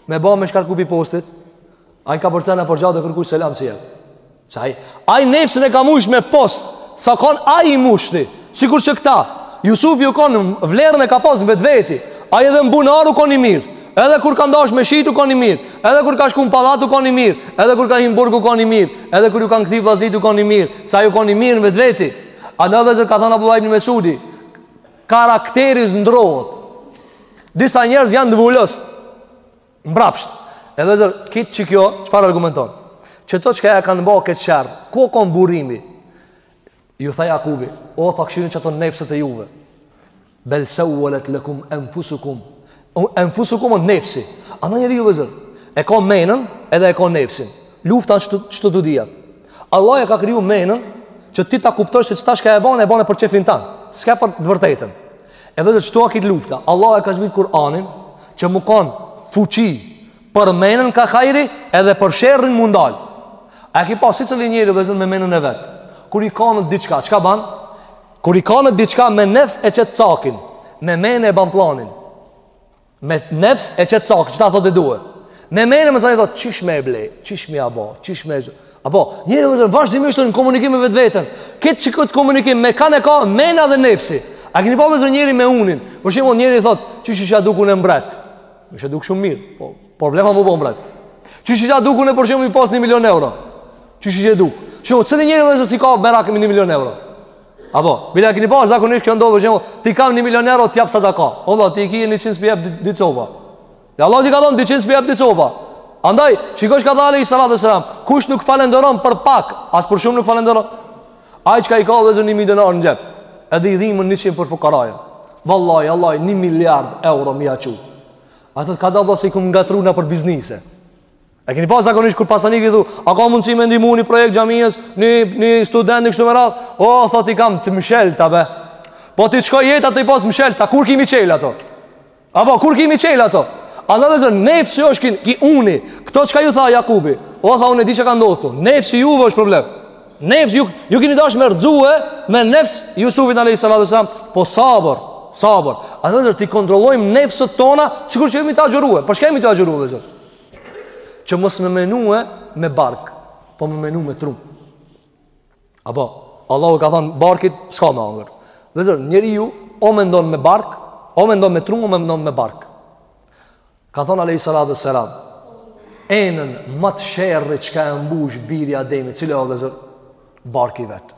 Me ba me shkarku pi postit. Ai kah po ecën nëpër xhade kërkuj selam s'i jep. Qaj, aj nefsin e ka mush me post, sa u kon aj i mushti, sikur që këta, Jusufi u kon vlerën e ka pas në vetveti, aj edhe në bunar u kon i mirë, edhe kur kan dash me shit u kon i mirë, edhe kur ka shku në pallat u kon i mirë, edhe kur ka hi n'burg u kon i mirë, edhe kur ju kanë kthy vllaznit u kon i mirë, se aj u kon i mirë në vetveti. Andaj vllezër ka thënë Abdullah ibn Mesudi, karakteri s'ndrrohet, disa njerëz janë t'vulost, Mbrapsht, edhe vllezër, kitë qikjo, çfarë argumenton? Qëto çka ja kanë ba këtë sherr, ku o konë burimi? Ju tha Jakubi, o tha kshyrni qato nefset e juve. Bel seuelet lekum enfusukum. Enfusukum o nefsi. Andaj njeriu vllezër, e ka menën edhe e ka nefsin. Lufta qëto të dyjat. Allahu e ka kriju menën që ti ta kuptosh se qëta çka e bane, e bane për qefin tanë. S'ka për të vërtetën. E vllezër qëtu n'kit luftë Allahu e ka zbrit Kur'anin Që mu kanë fuqi Për menën ka hajri Edhe për sherrin mu ndal A ki pa secili njeri vllezër me menën e vetë Kur i kanet diçka Çka ban? Kur i kanet diçka me nefs e qet cakin Me menë e ban planin Me nefs e qet cakin, qëta thotë e due. Me menë masanej thotë qysh me ble, qysh me e bo, qysh me Apo, njeri vllezër vazhdimisht në komunikim me vetveten. Këtë qikët komunikim me kan e ka mena dhe nefsi. A keni pa vllezër njeri me unin? Për shembull, njeri thot, "Qysh isha duk une mbret." M'isha duk shumë mirë. Po, problema me u bo mbret. Qysh isha duk une për shembull i pas 1 milion euro. Qysh isha duk. Shumë çdo njeri vllezër si ka merak me 1 milion euro. Apo, bile keni pa zakonisht kjo ndodh për shembull, t'i kam 1 milion euro t'i jap sadaka. O vëlla, ti i ke 100 s'pi jap dy copa. Ja Allahu t'i ka dhënë 200 s'pi jap dy copa. Andaj, shiko çka tha sallallahu alaihi wasallam, kush nuk falënderon për pak, as për shumë nuk falënderon. Ai çka i ka vllezër 1 milion euro në xhep, edhe i dhimen 100 për fukarajën. Vallahi, Allahu 1 miliard euro me ia çu. Atë ka dhënë se i kam ngatrruna për biznese. E keni pa zakonisht kur pasanik i thu, a ka mundësi me ndihmu një projekt xhamisë, një një student e kështu me radhë? O, oh, thotë i kam të mshelta be. Po ti çka jeta të i pas të mshelta, kur ki me i çel ato? Apo kur ki me i çel ato? Andaj vllezër, nefsi është ki, ki uni Këto çka ju tha Jakubi O tha unë e di çka ka ndodhë ktu Nefsi juve është problem Nefsi ju, ju kini dash me rrëzue Me nefs Jusufin a.s. Po sabër Sabër Andaj vllezër t'i kontrollojmë nefset tona Sikur që jemi të agjërue Po pse jemi të agjërue vllezër Që mos me menue me bark Po me menu me trun Apo Allahu ka thonë barkit s'ka me hangër Vllezër njeriu O mendon me bark O mendon me trun O mendon me bark Ka thonë Alejhi Salatu Selam Enën ma t'sherrit çka e mbush biri Ademit Cila o vllezër Barki vetë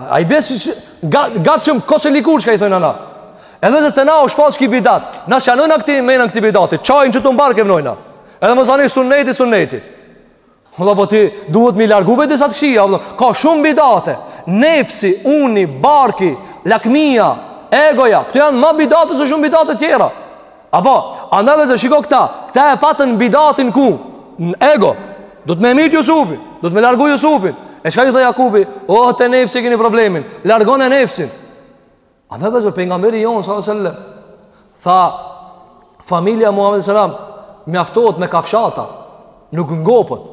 A i besi që gatë që më koqë likur çka i thojna na. Edhe se të na u shfaq ky bidat, na që anojnë a këti menën këtij bidati, qajnë që të mbarë ke vnojna. Edhe masani sunneti, sunneti. Vëlla po ti duhet mi largu prej disa të këqija, vëlla. Ka shumë bidate, nefsi, uni, barki, lakmia, egoja, këto janë ma bidate së shumë bidate tjera. Apo, andaj vllezër shiko këta, këta e patën bidatin ku? Në ego, do të me mytë Jusufin, do të me largu Jusufin. E çka ju tha Jakubi? O, oh, te nefsi kini problemin, largone nefsin. Andaj vllezër Pejgamberi jonë, salallahu alejhi ve selem, tha, familja Muhammed alejhi selam, mjaftohet me kafshata, nuk ngopet.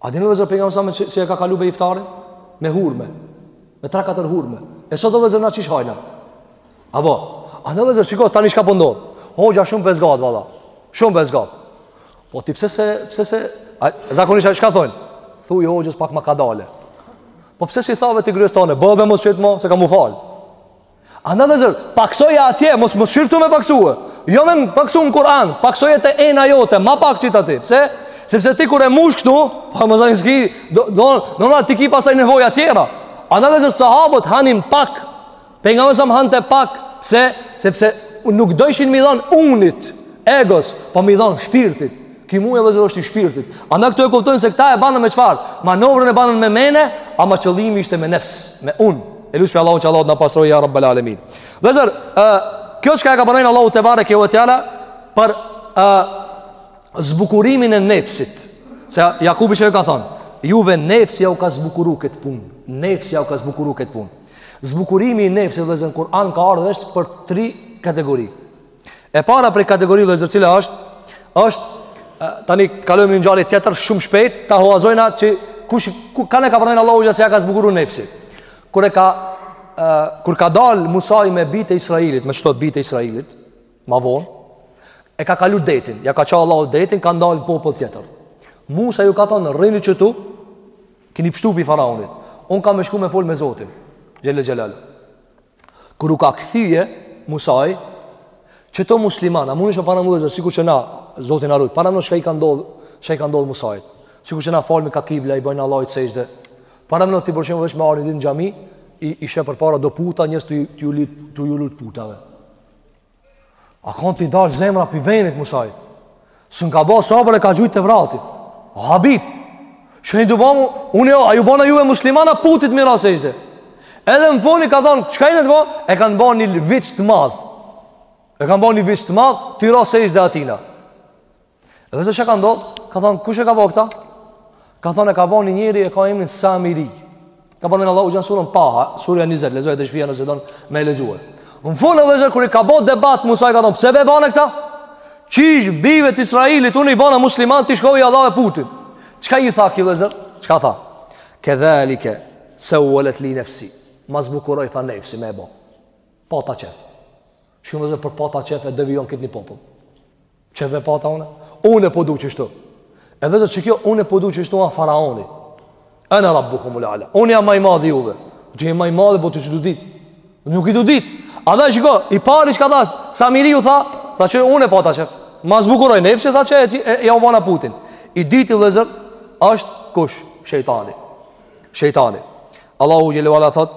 A dini vllezër Pejgamberi alejhi selam si e ka kalu be iftarin? Me hurme. Me 3-4 hurme. E sot vllezër na qysh hajna. Apo. Andaj vllezër, shiko, tani çka po ndodh. Po Hoxha shumë po zgat, valla. Shumë po zgat. Po ti pse se, pse se, a, zakonisht çka thonë? Thuj Hoxhës pak ma kadale. Po pse s'i thave ti grues tane? Boll, mos qit mo, se kam me u falë. Andaj vllezër, paksoje atje, mos më shti këtu me paksue. Jo me më paksu në Kur'an, paksoje te ena jote, ma pak qit aty. Pse? Sepse ti kur e mush këtu, pa po, masani s'ki, normal, ti ki pastaj nevoja tjera. Andaj vllezër, sahabët hanin pak, Pejgamberi alejhi selam hante pak, pse, sepse nuk dojshin mi dhanë unit, egos, po mi dhanë shpirtit. Ky muaj vllezër është i shpirtit. Andaj këtu e kuptojmë se këta e banë me çfarë? Manovrën e banë me mene, ama qëllimi ishte me nefs, me un. E lusmi Allahun që Allahu të na pastrojë ya rabbal alamin. Vllezër, kjo çka e ka përmend Allahu tebareke ve teala për zbukurimin e nefsit. Se Jakubi çka ka thonë? Juve nefsi u ka zbukuru kët punë. Nefsi u ka zbukuru kët punë. Zbukurimi i nefsit vllezër në Kur'an ka ardh veç për tri kategori. E para prej kategorive vllezër cila është, është tani të kalojmë një ngjarje tjetër shumë shpejt, ta huazojnë atë që kush ku kan e ka përmend Allahu që ja ka zbukuru nefsi. Kur e ka e, kur ka dal Musai me bijtë e Israelit, me qeto bijtë e Israelit, ma vonë, e ka kalu detin, ja ka ça Allahu detin, kanë dalë në popull tjetër. Musa ju ka thonë, rrini qetu, kini pshtu pi faraonit, unë kam me shku me fol me Zotin, xhel-le xhelaluhu. Kur u ka kthy Musai qeta muslimanë A muni me paramendu vllezër sikur qe na Zoti na rujt Paramendo çka i ka ndodhë Çka i ka ndodhë Musait Sikur qe na falmi kah kibla I bajna Allahit sexhde Paramendo ti për shembull Veç me ardh një ditë në xhami I, i sheh përpara do puta Njerëz tu ju lutë putave A kanë t'i dalë zemra pi venit, Musait? S'un ka bo sabër e ka gjujtë Tevratin. U habit, çka jeni tu bo mu, unë jo, a ju bona juve muslimana putit m'i ra sexhde. Edhe në fund i ka thonë, çka jeni tu bo? E kanë bo një viç të madh. E kanë bo një viç të madh, t'i ra sexhde atina. Vëzër çka ka ndodhë, ka thonë, kush e ka bo këta? Ka thonë, e ka bo një njeri e ka emrin Samiri. Ka bo në Allahu gjanë surën Taha, surja 20, lexoje te shpia nëse donë me e lexuar. Në fund vëzër, kur i ka bo debat, Musa i ka thonë, pse e bane këta? Qysh bijve të Israilit, unë i bana musliman, ti shkove jau bane putin. Çka i tha ky vëzër? Çka tha? Kedhalike, sevvelet li nefsi. Ma zbukuroi, tha nefsi, me e bo. Pata qef. Shkëm vëzër për pata qef e devijon këtë një popull. Qef me pata une? Une po du qështu. E vëzër që kjo une po du qështu a faraoni. Ene rabbukumul ala. Une jam ma i madhi juve. Të jam ma i madhi, po të që du dit. Nuk i du dit. Edhe shiko, i pari që ka thanë, Samiri ju tha, tha që une pata qef. Ma zbukuroi nefsi, tha që e, e, jau bana putin. I dyti vëzër, është kush? Shejtani. Shejtani. Allahu xhel-le ve ala thot,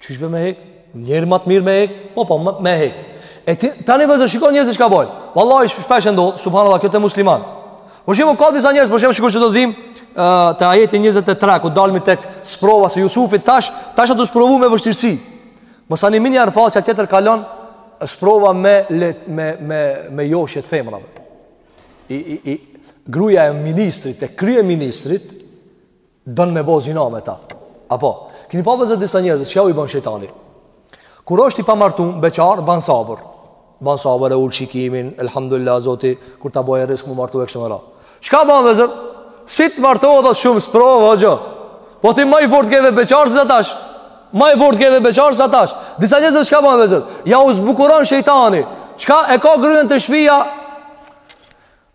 Qysh be me hek? Njeri ma të mirë me hek? Po po, me hek. E ti tani vëzër shikon njerëzit çka bojnë. Wallahi shpeshherë ndodh, subhanallahu, kjo te musliman. Për shembull ka disa njerëz, për shembull sikur që do të vim, ë te ajeti 23 kur dalmi tek sprova se Jusufi tash, tash a tu u sprovu me vështirësi. Masanej menjiherë faqja tjetër kalon sprova me le, me me me joshje të femrave. I i i gruaja e ministrit, e kryeministrit, don me bo zina me ta. Apo, keni pa vëzër disa njerëz çka jau bën shejtani. Kur është i pamartum, beqar, ban sabër. Ban sabër e ul shikimin, elhamdulillah Zoti, kur ta bëjë rrisk me u martu e kështu me radhë. Çka bën vëzër? Si të martohet o shumë sprovë hoxhë. Po ti më i fortë keve beqar sesa tash. Më i fortë keve beqar sesa tash. Disa njerëz çka bën vëzër? Jau zbukuron shejtani. Çka e ka gryen te shpia?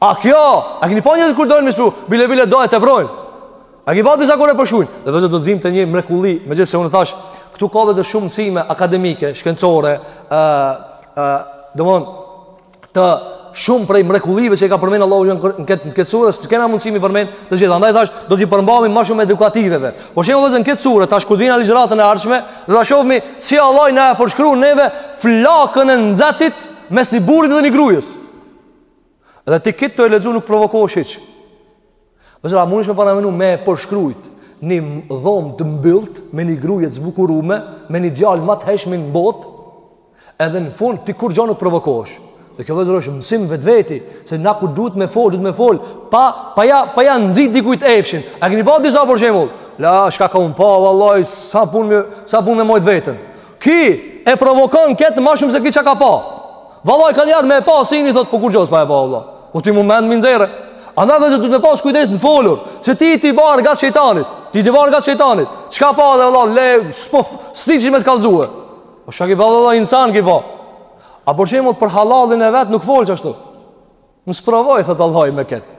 A kjo, a keni pa njerëz kur dojnë me shkru, bile bile do e të vrojnë. A keni pa disa kur e përshkrujnë. Dhe vëzër do të vim te një mrekulli, megjithëse unë thash, këtu ka vëzër shumë mësime akademike, shkencore, e, e, domethonë shumë prej mrekullive që i ka përmenë Allahu në këtë, në këtë surë, s'kena mundësi me i përmenë të gjitha. Andaj thash, do t'i përmbami ma shumë edukativeve. Për shembull vëzër në këtë surë, tash kur vina ligjëratën e ardhshme, do ta shohmi si Allahu na e përshkru neve flakën e nxehtë mes një burrit dhe një grujës. Dhe ti këtë tu e lexu nuk provokohesh hiç. Vëzra, mundesh me paramenu me e përshkrujt një dhomë të mbyllët, me një gruje të zbukurume, me një djalë ma t'hijshmin në botë, edhe në fund ti kurgjo nuk provokohesh. Dhe kjo vëzër është mësim vetveti, se na kur duhet me folë, duhet me folë, pa, pa, ja, pa ja nxit dikujt epshin. A keni pa disa për shembull? La, çka kam pa, vallaj, sa pun me, sa pun me mojtë veten. Ky e provokon këtë ma shumë se ky çka pa. Vallahi kanë njerëz me e pa, si ni thotë, po kurgjo s'pa e pa, vlla. Po ti mu m'i nxerre. Andaj vllezër duhet me pas kujdes në folur, se ti ti baraga shejtanit, ti ti baraga shejtanit, çka pa dhe vlla, le, s'po, s'ti që me të kalzue. O çka ki pa dhe vlla, insan ki pa. A për shembull për hallallin e vet nuk fol qashtu. Më sprovoj, thotë Allahu me këtë.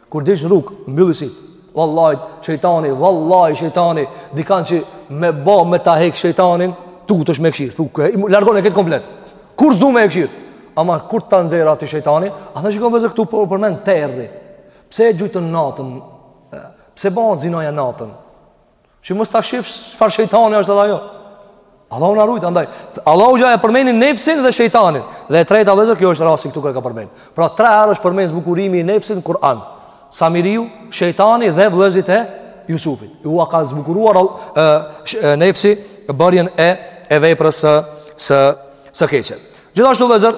Kur del n'rrugë, mbylli sytë. Vallahi shejtani, vallahi shejtani, dikan që me ba me ta hek shejtanin, tutesh me e kshyr, thu, largone kët komplet. Kur s'du me e kshyr? Ama kur ta nxjerr atë shejtani, atë shikon vllezër këtu po përmend terri. Pse e gjujtën natën? Pse bën zinaja natën? Që mos ta shifsh çfarë shejtani është ajo. Allahu na rujt andaj. Allahu ja e përmendi nefsin dhe shejtanin. Dhe e treta vllezër kjo është rasti këtu kur ka përmend. Pra tre herë është përmend zbukurimi i nefsit në Kur'an. Samiriu, shejtani dhe vëllezërit e Jusufit. Ua ka zbukuruar e, nefsi bërjen e e veprës së së, së keqe. Gjithashtu vllezër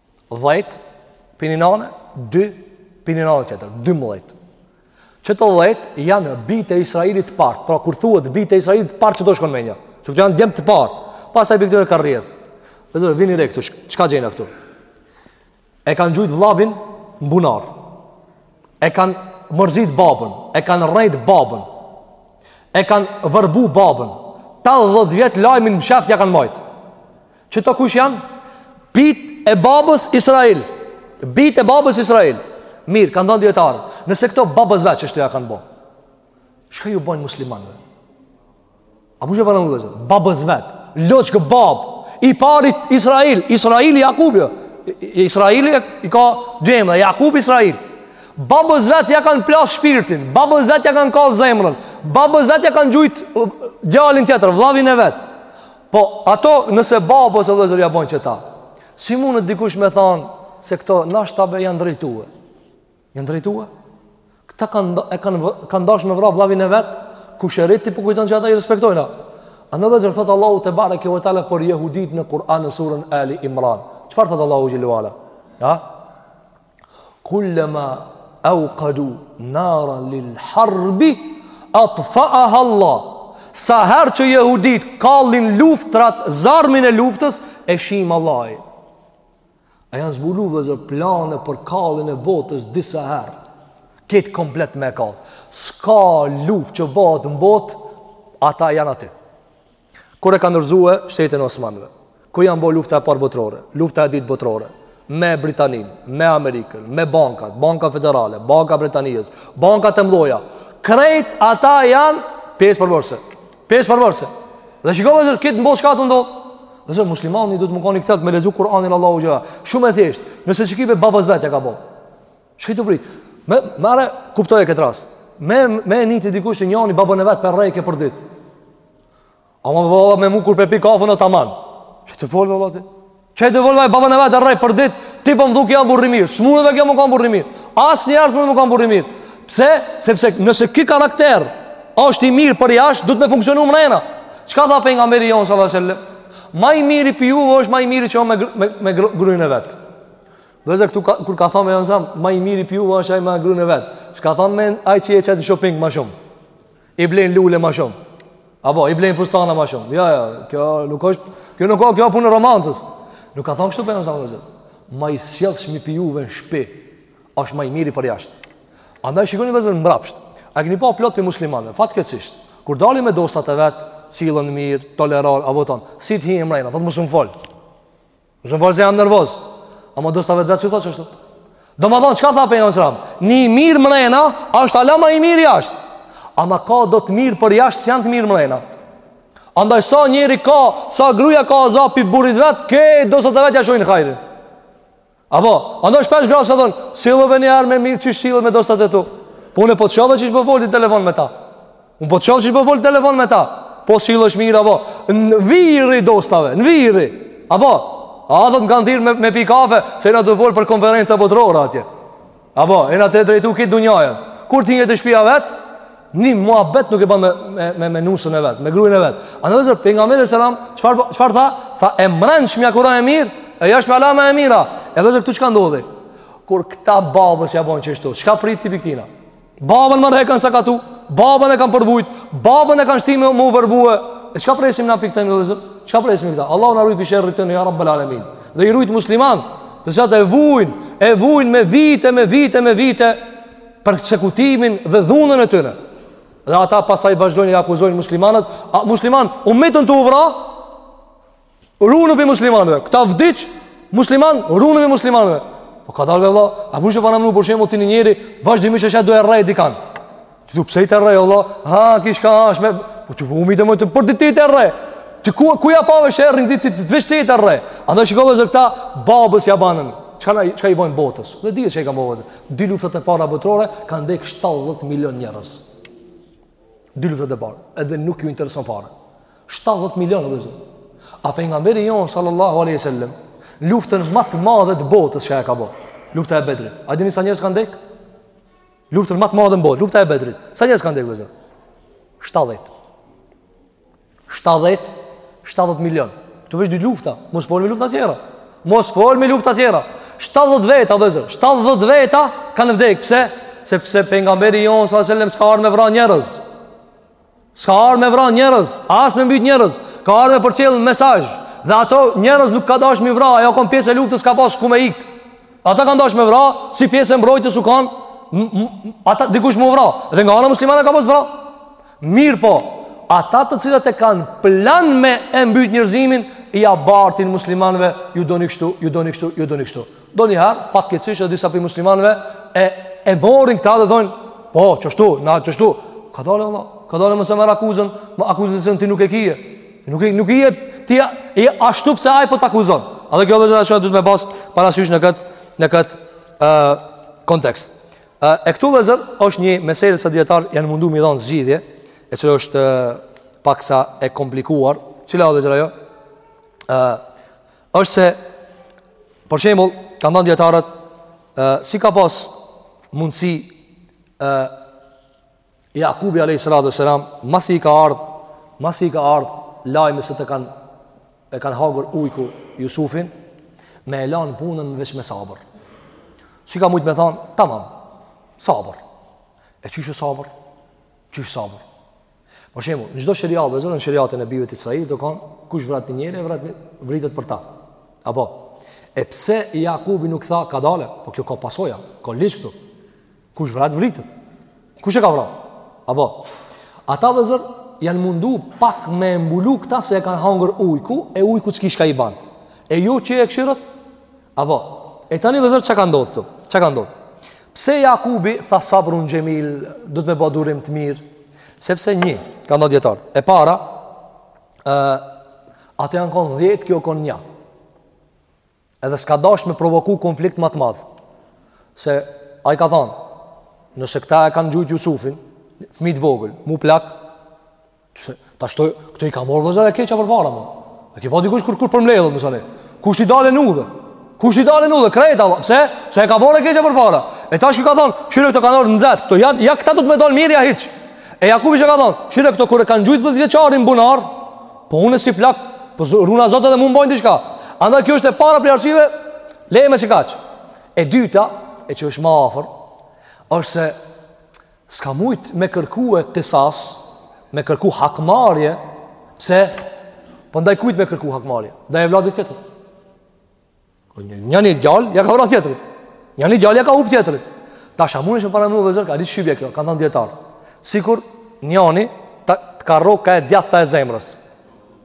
10 pi ni nane, 2 pi ni nane tjetër, 12. Qeto 10 janë bijtë e Israilit të parë, pra kur thuhet bijtë e Israilit të parë qeto shkon mendja, qekëto janë djemtë e parë, pastaj pi këtyne ka rrjedhë. Vllezër, vini re këtu, çka gjejna këtu? E kanë gjujtë vlavin në bunar, e kanë mërzit babën, e kanë rrejt babën, e kanë vërbu babën, tetëdhetë vjet lajmin mshehtë ja kanë majtë. Qeto kush janë? Bijtë e babës Israil. Bijtë e babës Israil. Mirë kanë thanë dijetarët. Nëse këto babës vet qështu ja kanë bo. Çka ju bojnë muslimanëve? A mund të bëjmë ndonjë gjë? Babës vet. Loçkë bab. I pari Israil, Israili Jakubi. Israili i ka dy emra, Jakub, Israil. Babës vet ja kanë plas shpirtin, babës vet ja kanë kallë zemrën, babës vet ja kanë gjujt uh, djalin tjetër, vllavin e vet. Po, ato nëse babës e vllezër ja bojnë qeta, si mundet dikush me thanë se këto nashta be janë drejtue. Janë drejtue? Këta kanë e kanë kanë dasht me vra vllavin e vet, kushërinjtë ti po kujton që ata i respektojnë. Andaj vllezër thotë Allahu tebareke ve teala për jehudit në Kur'an në surën Ali Imran. Çfarë thotë Allahu xhel-le ue ala? Ha? Kullama awqadu naran lil harbi atfa'aha Allah. Sa herë që jehudit kallin luftrat, zarmin e luftës e shun Allahi. A janë zbulu vllezër plane për kalljen e botës disa herë. Ketë komplet me e kallë. S'ka luftë që bëhet në botë, ata janë aty. Kur e kan rrëzue shtetin e Osmanëve Kur janë bo lufta e parë botërore Lufta e dytë botërore Me Britaninë, me Amerikën, me bankat Banka federale, banka e Britanijës Bankat e mdhoja Krejt ata janë Pjesë përbërse Pjesë përbërse Dhe shiko vllezër, këtë në botë çka tu ndodh Vllezër, muslimani duhet mu kon i kthjellt Me lexu Kur'anin Allahu Gjera Shumë e thjesht Nëse qiky babës vet ja ka bo Çka prit? Me, merre kuptoje këtë rast. Me me ni ti dikush që njoni babën e vet pe rreh për ditë. Ama vlla me mu kur pe pi kafen o tamam. Çka tu fol vlla ti? Çka tu fol vlla babën e vet e rreh për ditë, ti po më dhuk jam burrë mirë. S'mun vetë me kan burrë i mirë. Asnjëherë s'mun me kan burrë i mirë. Pse? Sepse nëse ky karakter është i mirë për jashtë, duhet me funksionu mrena. Çka tha pejgamberi jon sallallahu alajhi wasallam? Ma i miri prej juve është ma i miri që o me, me gruën e vet. Vllezër këtu ka, kur ka thonë pejgamberi alejhi selam, ma i miri prej juve është aj me grun e vet. S'ka thonë me aj që e qet në shopping ma shumë. I blenë lule ma shumë. Apo, i blenë fustana ma shumë. Ja, ja, kjo nuk është, kjo nuk është, kjo puna e romancës. Nuk ka thonë kështu pejgamberi alejhi selam, vllezër Ma i sjellshmi prej juve në shpi, është ma i miri për jashtë. Andaj shikoni vllezër mbrapsht. A keni pa plot prej muslimanëve, fatkeqësisht. Kur dalin me dostat e vet, sillen mirë, tolerant, a boton, si të hin mrena, thotë mos um fol. Fol se jam nervoz. Ama dostave t'vet s'i thotë kështu. Domethonë, çka tha pejgamberi alejhi selam? Një i mirë mrena, është hala ma i mirë jashtë. Ama ka do të mirë për jashtë, s'janë të mirë mrena. Andaj sa njeri ka, sa gruja ka azap pi burrit vet, ke dostat e vet ja shohin hajrin. Apo, andaj shpesh gratë thonë, sillu një herë mirë qysh sille me dostat e tu. Unë po të shoh qysh po fol telefon me ta. Unë po të shoh qysh po fol telefon me ta Po sillesh mirë, apo Në viri dostave, në viri Apo A dostat më kanë thirrë me, me pi kafe Se jena tu fol për konferenca botërore atje Apo Jena tu e drejtu kit dunjajën Kur ti te shpia e vet Një muhabet nuk e ban me, me, me, me nusen e vet Me grujen e vet Andaj vllezër, pejgamberi alejhi selam Çfar, po, çfar tha? Tha e mrenshmja kur a e mirë E jashtmja hala ma e mirë E vllezër këtu çka ndodhi Kur këta babës ja bojnë qështu Çka prit ti pi ktyne? Babën more e kanë sakatu Babën e kanë përvujt Babën e kanë shti me u verbue E çka presim na pi ktyne vllezër? Çka presim pi këta? Allahu na rujt pi sherrit tyne Ja rabbel alemin Dhe i rujt muslimanët të cilët e vujn E vujn me vite, me vite, me vite Persekutimin dhe dhunën e tyne Dhe ata pasaj vazhdojnë i akuzojnë muslimanët A muslimanët, u mytën tu u vra Runu pi muslimanëve. Këta vdiq, musliman, runu pi muslimanëve. Po kadalë vëlla, a mund të para më për shembull ti një njeri, vazhdimisht është tu e rreh dikan. Ti thu pse je tu e rreh vëlla? Ha, kish ka as me, po ti vumi të më të për ditë tu e rreh. Ti ku ku ja pave sherrin ditë të vesh të të rrej. Andaj shikoj se këta babës ja bajnë. Çka çka i bën botës? Dhe dihet çka i kanë bërë. Dy luftat e para botërore kanë dek 70 milion njerëz. Dy luftat e para, edhe nuk ju intereson fare. 70 milionë o vllezër A pejgamberi jonë sallallahu aleyhi sallem Luftën më të madhe të botës që e ka bërë Lufta e bedrit A dini sa njerëz kanë dek? Luftën më të madhe në botë Lufta e bedrit Sa njerëz kanë dek vllezër? 70 70 70 milion Këtu veç dy lufta Mos fol mi lufta tjera Mos fol mi lufta tjera 70 veta vllezër 70 veta kanë vdek Pse? Sepse pejgamberi jonë sallallahu aleyhi sallem S'ka ardh me vra njerëz S'ka ardh me vra njerëz, as me mbyt njerëz, ka ardh me përcjellë mesazh, dhe ato njerëz nuk ka dash m'i vra, ajo kon pjesë e luftës ka pas kurr me ik. Ata kanë dash me vra, si pjesë e mbrojtjes u kan, ata dikush m'u vra, dhe nga ana muslimane ka pas vra. Mirëpo, ata të cilët e kanë plan me e mbyt njerëzimin, i abartin muslimanve, ju doni kështu, ju doni kështu, ju doni kështu. Ndonjëherë, fatkeqësisht disa prej muslimanve, e, e morin këta dhe thojnë, po, qështu, na, qështu, kadale vlla, kadale mos e merr akuzën, akuzën se ti nuk e kije, nuk e, nuk e jep ti ashtu pse ai po të akuzën, edhe kjo vllezër duhet me pas parasysh në këtë, në këtë, e, kontekst. E, e këtu vllezër, është një mesele se dijetarët janë mundu m'i dhanë zgjidhje, e cila është paksa e komplikuar, cila o vllezër ajo, është se për shembull kanë thanë dietarët ë si ka pas mundsi ë Jakubi alayhi salatu selam masi i ka ardh masi i ka ardh lajmi se të kanë e kanë hagur ujku Jusufin me e lanë punën veç me sabër si ka mujtë me thanë tamam sabër e qysh sabër qysh sabër Për shembull, në çdo sheriat vllezër në sheriatin e bijve të Israilit o kon kush vrat një njeri, vrat një vritet për ta. Apo e pse Jakubi nuk tha kadale, po kjo ka pasoja, ka ligj këtu. Kush vrat vritet. Kush e ka vrat? Apo ata vllezër janë mundu pak me e mbulu këta se e kanë hangër ujku, e ujku s'ki çka i ban. E jo që e kshir ti, Apo, e tani vllezër çka ndodh këtu? Çka ndodh? Pse Jakubi tha sabrun xhemil, duhet me ba durim të mirë? Sepse një, kanë thanë dijetarët, e para, e, ata janë konë dhjetë, ky o konë një. Edhe s'ka dash me provoku konflikt ma të madh. Se, ai ka thonë, nëse këta e kanë gjujtë Jusufin, fmit vogël, mu plak, Tash këto i ka marrë vllezër e keqja përpara, më. E ki pa dikush kur, kur përmbledhet, më sani. Kush t'i dal n'udhë? Kush t'i dal n'udhë? Krejta, më. Pse? Se e ka marrë e keqja përpara. E tash ky ka thonë, shihe këto kanë u nxe, këto, ja, ja këta do të më dalë mirë, ja hiç. E Jakubi çka ka thonë, shihe këto, kur e kanë gjujtë dhjetëvjeçarin n'bunar, po unë si plak, po rruna Zot edhe mu m'bojnë diçka. Andaj kjo është e para prej arsyeve, e lejmë me kaq. E dyta, e që është ma afër, është se S'ka mujt me kërku kisas, me kërku hakmarrje, pse? Po ndaj kujt me kërku hakmarrje? Ndaj evladit tjetër. Po një, njani djalë ja ka vra tjetrin. Njani djalë ja ka hup tjetrin. Tash a munesh me paramenu vëzër, ka rritë shqybje kjo, kanë thonë dijetarët. Sikur njani të ka rrokë ka e djathta e zemrës.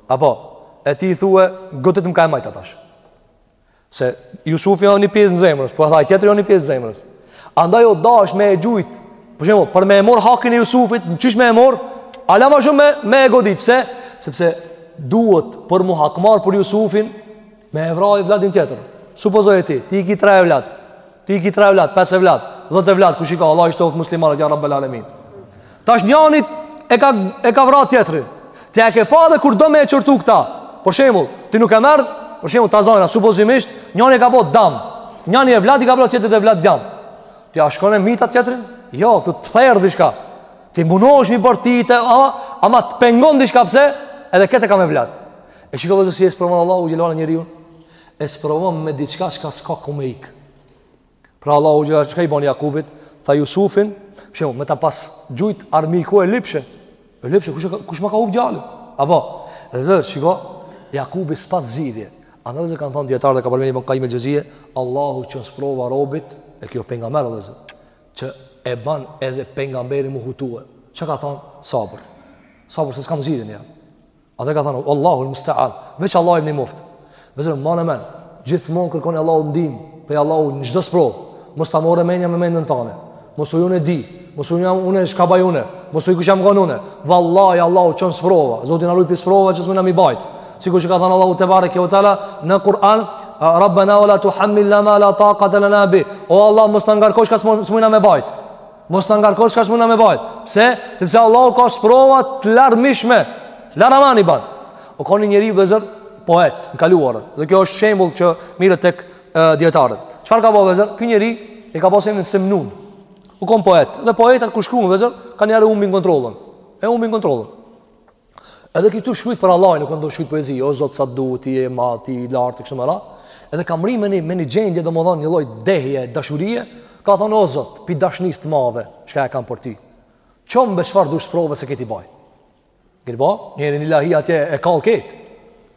Apo, e ti i thue, goditëm ka e majta tash. Se Jusufi a një pjesë e zemrës, po edhe aj tjetri a një pjesë e zemrës. Andaj o dash me e gjujt, për shembull, për me e mor hakin e Jusufit, qysh me e mor? Hala ma shumë me, me e godit, pse? Sepse duhet për mu hakmarr për Jusufin me e vra evladin tjetër. Supozoje ti, ti i ki tre evlad, ti i ki tre evlad, pesë evlad, dhetë evlad, kush i ka, Allah i shtoftë muslimanët, ja rabbel alemin. Tash njani e ka e ka vra tjetrin. Ti a e ke pa edhe kur do me e qortu këta. Për shembull, ti nuk e merr, për shembull ta zojna supozimisht, njani e ka bo dam. Njani evlad i ka bo tjetrit evlad dam. Ti a shkon e myt atë tjetrin? Jo, këtu të ther diçka. Ti munohesh mi bërtitë, ama, ama të pengon diçka pse? Edhe këtë e kam evlad. E shikoj se si e sprovon Allahu xhelal njeriun. E sprovon me diçka që s'ka ku me ik. Pra Allahu xhelal çka i bani Jakubit, tha Jusufin, për shembull me ta pas gjujt armiku e lipshe, e lipshe, kush, kush ma ka hup djalin? Apo, edhe vëzër, shiko, Jakubi s'pas zgjidhje, andaj vëzër kanë thonë dijetarët dhe ka përmen Ibn Kajjim el-Xhevzije, Allahu çon sprova robit, e kjo pejgamber vëzër, që e ban edhe pejgamberin mu hutue, çka ka thonë, sabër, sabër, se s'kam zgjidhje një, Ata ka thënë, Allahul musta'an, veç Allahi më nimoftë. Vëzër, mane men, gjithmonë kërkoni Allahut ndihmë, pi Allahut në çdo sprovë, mos ta more menja me mendën tane, mos thuj une di, mos thuj une çka baj une, mos thuj kush jam gënë une, vallahi, Allahu çon sprova, Zoti na ruj pi sprova që s'muna mi bajtë, sikur që ka thënë Allahu tebareke ve teala, në Kur'an, Rabbena ve la tuhammilna ma la taqate lena bih, o Allah, mos na ngarko çka s'muna me bajtë, Mos na ngarko çka s'muna me bajt Pse? Sepse Allahu ka sprova të larmishme Laraman i ban U kan një njeri vëzër poet Në t'kaluarën Dhe kjo është shembul që mirret tek e, dijetarët Çfarë ka bo vëzër? Ky njeri e ka pas emnin Semnun U kon poet Dhe poetat kur shkrun vëzër Kaniher e humbin kontrollën E humbin kontrollën Edhe ki tu shkrujt për Allahin, nuk kanë do shkrujt poezi, o Zot sa t'du, ti je ma, ti i lartë, kështu me radhë. Edhe ka mrri me një, me një gjendje, domethonë një lloj dehje, dashurie, ka thonë, o Zot, pi dashnisë të madhe, çka e kam për ty. Çom be çfarë dush sprove se kejt i baj. Gjerë bo, njëri një lahi atje e kall ketë.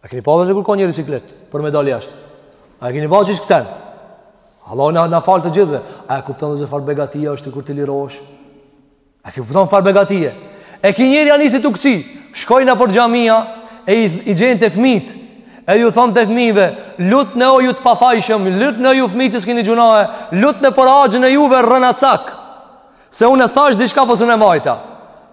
A keni pa vëzër kur ka njeri siklet për me dalë jashtë? A keni pa qysh kcen? Allah na na fal të gjithëve. A e kupton se çfarë begatie është kur ti lirohesh? A e kupton çfarë begatie? E ki njeri ani si tu kci, shkoi nëpër xhamia e i, i gjente fëmit. E ju thonte fëmijëve, lutnu o ju të pafajshëm, lutnu ju fëmijë që s'keni gjunahe, lutnu për axhën e juve rrenacak. Se unë e thash diçka po sun e majta.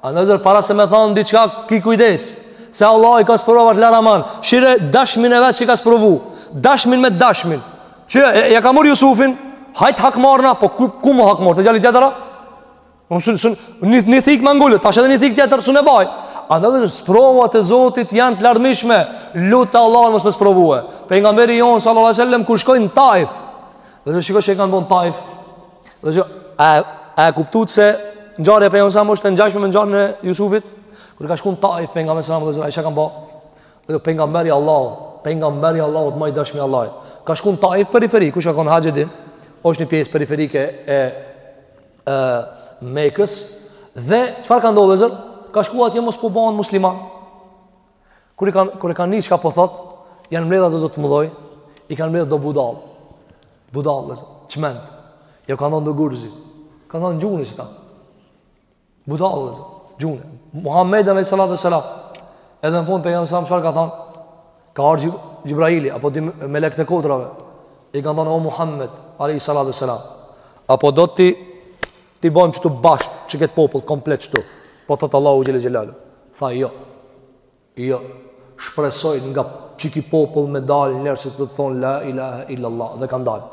Andaj vllezër para se me thon diçka ki kujdes. Se Allah i ka sprovuar laraman. Shire dashmin e vet që ka sprovu. Dashmin me dashmin. Që e, ja ka marr Jusufin, hajt hakmarna, po ku ku m'u hakmarr? Te djali tjetër? Unë sun sun një një thik më ngulë, tash edhe një thik tjetër sun e baj. Andaj vllezër sprovat e Zotit janë të larmishme. Lut Allah mos me sprovue. Pejgamberi jon sallallahu alajhi wasallam kur shkoi në Taif. Dhe shikoj se kanë bo n'Taif. Dhe që, a, a e kuptut se ngjarja e pejgamberit alejhi selam është e ngjashme me ngjarjen e Jusufit? Kur ka shku në Taif pejgamberi alejhi selam vllezër, a e di çka i kanë ba? Dhe jo, pejgamberi i Allahut, pejgamberi i Allahut, ma i dashmi i Allahut. Ka shku në Taif periferi, kush ka konë haxh e din, është një pjesë periferike e, e Mekës, dhe çfarë ka ndodhë vllezër? Ka shku atje mos po bahen musliman. Kur i kanë kur e kanë ni çka po thot, janë mbledhur do të mëdhoj, i kanë mbledhur do budall. Budallë, çmend. Ju kanë dhon do gurz, i kanë thon gjune qeta. Budallë, gjune Muhamedin alayhi salatu wasalam. Edhe në fund pejgamberi alayhi salam çfarë ka thon? Ka ardhur Xhibraili apo dy melekët e kodrave. I kanë thon o Muhammed alayhi salatu wasalam. A po do ti t'i bojmë qishtu bashkë qi ket popull komplet qishtu. Po thot Allahu xhele xhelaluhu. Tha jo, jo, shpresoj nga qiki popull me dalë njerëz që të thonë la ilahe illallah dhe kanë dalë.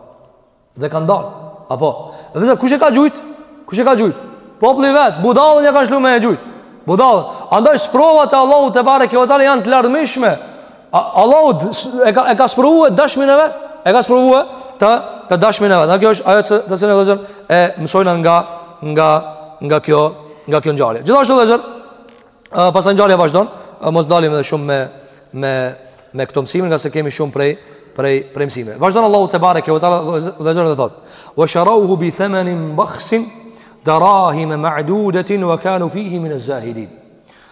Dhe kanë dalë, apo, dhe kush e ka gjujtë, kush e ka gjujtë, populli vetë, budallën ja kanë shlu me e gjujtë, budallën, andaj sprovat e Allahut tebareke ve teala janë të larmishme, Allahu e ka e ka sprovuar dashmin e vet, e ka sprovuar të të dashmin e vet. Kjo është ajo që tash ne vllezër e mësojmë nga nga nga kjo nga kjo ngjarje. Gjithashtu vllezër uh, pastaj ngjarja vazhdon, uh, mos dalim edhe shumë me me me këto mësime ngase kemi shumë prej prej prej mësime. Vazhdon Allahu tebareke ve teala vllezër dhe thot: "Wa sharawhu bi thamanin bakhsin darahim ma'dudatin wa kanu fihi min az-zahidin."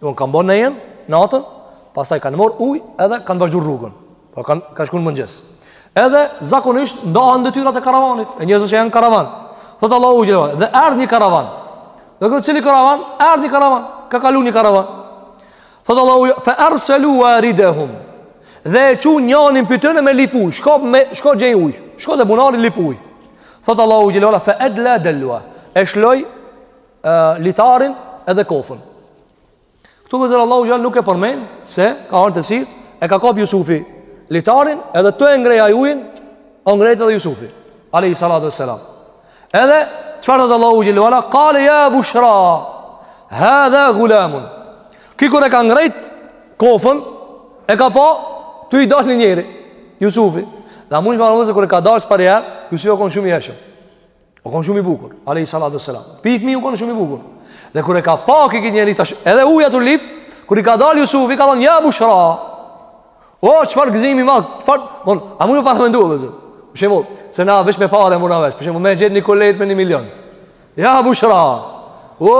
Domthon kanë bërë nejen natën, pastaj kanë marr ujë edhe kanë vazhdu rrugën. Po kanë kanë shkuar në mëngjes. Edhe zakonisht ndahen detyrat e karavanit, e njerëzve që janë karavan. Thot Allahu xhela, dhe erdhi një karavan. Dhe këtë cili karavan? Erdhi një karavan, ka kaluar një karavan. Thot Allahu fa arsalu waridahum. Dhe e çu njanin prej tyne me lyp ujë, shko me shko gjej ujë. Shko te bunari lyp ujë. Thot Allahu xhela fa adla dalwa. E shloi litarin edhe kofën. Këtu vllezër Allahu xhele nuk e përmend se ka ardh n'tefsir, e ka kap Jusufi litarin edhe tu e ngreh ai ujin, o ngrejt edhe Jusufi, alejhi salatu ve selam. Edhe, çfarë thot Allahu xhele ve ala, kale ja bushra, hadha gulamun. Ky kur e ka ngrejt kofën, e ka pa, tu i dalë një njeri, Jusufi. Dhe a mun që marr vllezër, kur e ka dalë së pari herë, Jusufi o konë shumë i hijshëm. U konë shumë i bukur, alejhi salatu selam. Pi fmi u konë shumë i bukur. Dhe kur e ka pa ki këtë njeri tash, edhe ujë tu lip, kur i ka dalë Jusufi, ka thonë, ja bushra. O, çfarë gëzimi ma, çfarë, mon, a muni me paramendu, vllezër. Shembull, se na veç me pare merrna vesh, shembull, me gjet një kuletë me një milion. Ja bushra. O,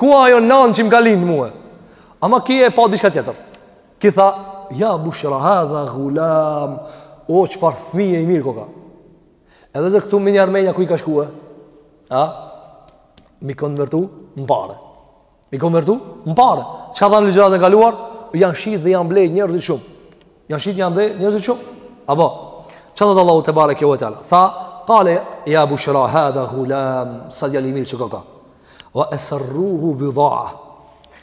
ku ajo nanë që më ka lindë mu? Ama ki e pa diçka tjetër. Ki tha, ja bushra, hadha gulam, o, çfarë fmie i mirë koka. Vllezër, këtu menja, a menja ku i ka shkue? A? Mi konvertu në pare. Mi konvertu në pare. Çka thamë ligjëratën e kaluar? Janë shit dhe janë ble njerëzit shumë. Janë shit, janë ble njerëzit shumë. Apo? Çka tha Allahu tebareke ve teala? Tha, kale, ja bushra, hadha gulam, sa djalë i mirë që koka. Va esërruhu bidhaa.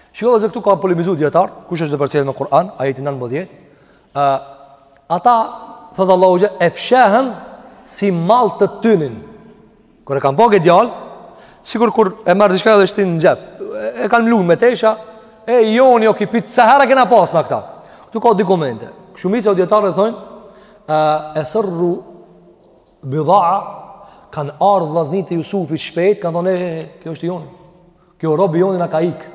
Shiko vllezër këtu kanë polemizu dijetarët, kush është tu përcjell me Kur'an, ajeti 19, Ë ata thotë Allahu që e fshehën si mall të tynin. Kur e kanë pa kët djalë, sikur kur e marr diçka dhe e shtin në xhep. E kanë mlu me tesha, i joni o ki, pi sa herë kena pas na këta. Ktu ka dy komente. Shumica e dijetarëve thonë, ve eserru bidhaa kanë ardhur vllaznit e Jusufit shpejt, kanë thonë, ky është i joni. Ky o robi joni na ka ik.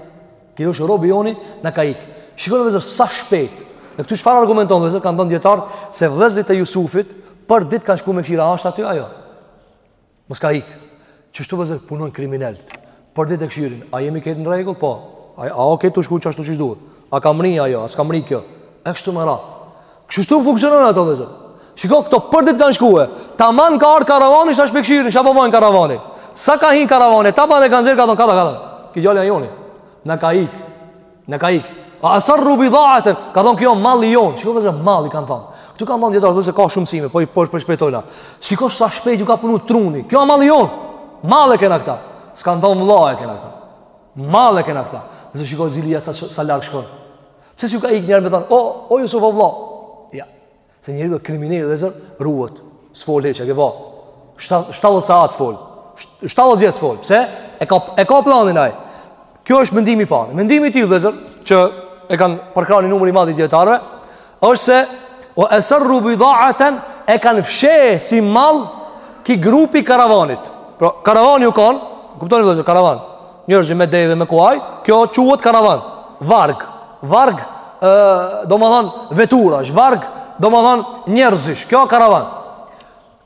Ky është robi joni na ka ik. Shikoni vllezër sa shpejt. Dhe këtu çfarë argumenton vllezër kanë thënë dijetarët se vllezërit e Jusufit për ditë kanë shkuar me kshyr a ashtë aty a jo. Mos ka ik. Qeshtu vllezër punojnë kriminelët. Për ditë kshyrin, a jemi këtu në rregull? Po. A a o kjo tu shku qashtu qysh duhet. A ka mrri ajo, a s'ka mrri kjo. E kështu me radhë. Kështu funksionon ato vllezër. Shiko, këta për ditë kanë shkue. Taman ka ardh karavani, ça pe kshyrin, ça po ban karavani. Sa ka hinë karavani, taman e kanë nxerrë, ka thonë, ka thonë, ka thonë. Ki djalë o joni, na ka ikë, na ka ikë. Ve eserruhu bidhaaten, kanë thonë, ky o malli jonë. Shiko, vllezër, mall kanë thonë. Këtu kanë thonë, dijetarët, dhe se ka shumë mësime, po i po i përshpejtojna. Shiko, sa shpejt ju ka punu truni. Ky o malli jonë, mall e kena këta. S'kanë thonë, vlla e kena këta. Mall e kena këta. Vllezër, shiko, zilia sa, sa larg shkon. Pse s'ju ka ikë njëherë me thanë, o, o Jusuf o vlla? Ja, se njeriu kriminel, vllezër, ruhet, s'fol hiç, e ke pa, 70 saat s'fol, 70 vjetë s'fol, pse? E ka, e ka planin ai. Ky është mendimi i parë. Mendimi i dytë vllezër që e kanë përkrahur një numër i madh i dijetarëve, është se ve eserru bida'aten e kanë fshë si mall ki grupi i karavanit. Pra karavani u kon, kuptoni vllezër karavan. Njerëz me deve me kuaj, kjo quhet karavan. Varg, varg, ë, domethënë veturash, varg, domethënë njerëzish, kjo karavan.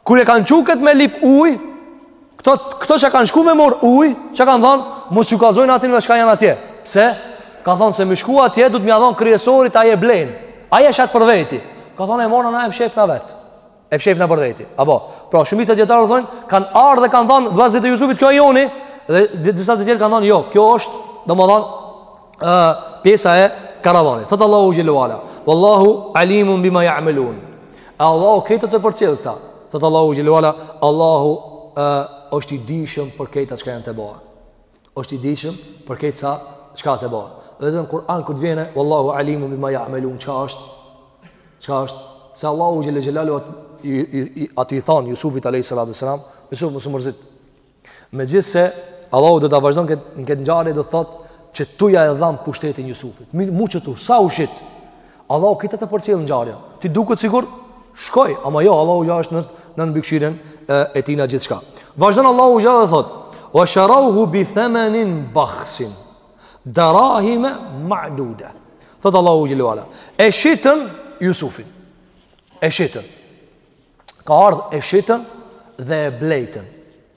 Kur e kanë çu këtë me lip ujë, këta, këta që kanë shkuar me mor ujë, çka kanë thënë, mos ju kallzoni atyne çka janë atje. Pse? Ka thënë se me shku atje duhet me ia dhon kryesorit ai e blen. Ai e shet për veti. Ka thënë e morrna, e fshefna vet. E fshef në përdhejti Apo Pra shumica dijetarëve thojn Kanë ardhë dhe kanë thanë Vllazit e Jusufit kjo e joni Dhe disa të tjerë kanë thonë Jo kjo është Domethan uh, Pjesa e karavanit Thotë Allahu xhelle ue ala Wallahu alimun bima ja'melun E Allahu këtë ta përcjell këta Thotë Allahu xhelle ue ala Allahu uh, është i dijshëm për këta çka janë tu ba është i dijshëm për këta çka tu ba. Vllezër n'Kur'an kur të vjen wallahu alimun bima ya'malun, çka është? Çka është? Se Allahu xhelle xhelaluhu aty i thon Jusufit alayhis salatu we selam, Jusuf mos u mërzit. Megjithëse Allahu do ta vazhdon këtë këtë ngjarje do të thotë që tu ja dhan pushtetin Jusufit. Mu qëtu sa u shit. Allahu këtë ta përcjell ngjarjen. Ti duket sikur shkoj, ama jo Allahu ja është në në mbikëqyrjen e tina gjithçka. Vazhdon Allahu xhelle dhe thot: "Wa sharawhu bi thamanin bakhsin darahime ma'duda." Thot Allahu xhelle ue ala. E shitën Jusufin. E shitën. Ka ardh e shitën dhe e blejtën.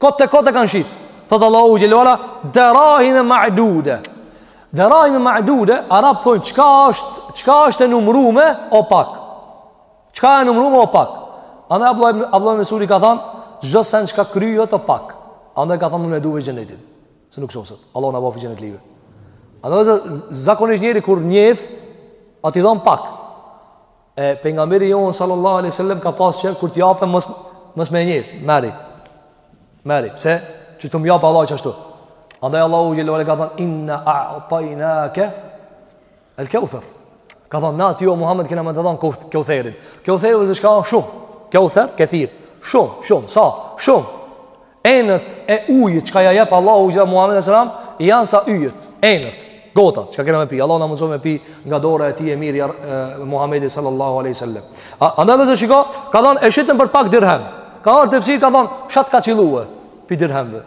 Kot e kot e kanë shit. Thot Allahu xhelle ue ala darahime ma'dude. Darahime ma'dude, arabt thojn çka është, çka është e numrume o pak. Çka e numrume o pak. Andaj Abdullah ibn Mes'udi ka thon çdo sen çka kryhet o pak. Andaj ka thon unë e du xhenetin. Se nuk soset. Allahu na bëftë xhenetlive. Andaj zakonisht njëri kur njef, aty i dhon pak. E pejgamberi jon sallallahu alaihi wasallam ka pas që kur t'japë mos mos me njef, merri. Merri, pse? Që t'm japë Allahu ashtu. Andaj Allahu xhelle ue ala ka thënë inna a'tainaka al-kauthar. Ka thënë na ty o Muhammed kena me të dhon kautherin. Kautheri është çka shumë. Kauther, kathir. Shumë, shumë, sa, shumë. Enët e ujit çka ja jep Allahu xhelle ue ala Muhammedit selam janë sa yjet. Enët, gotat çka kena me pi. Allahu na mundëso me pi nga dora e tij e mirë Muhammedi sallallahu alaihi wasallam. Andaj vllezër shiko, ka thon e shitën për pak dirhem. Ka ardh tefsir ka thon çka t'ka qillue pi dirhemve.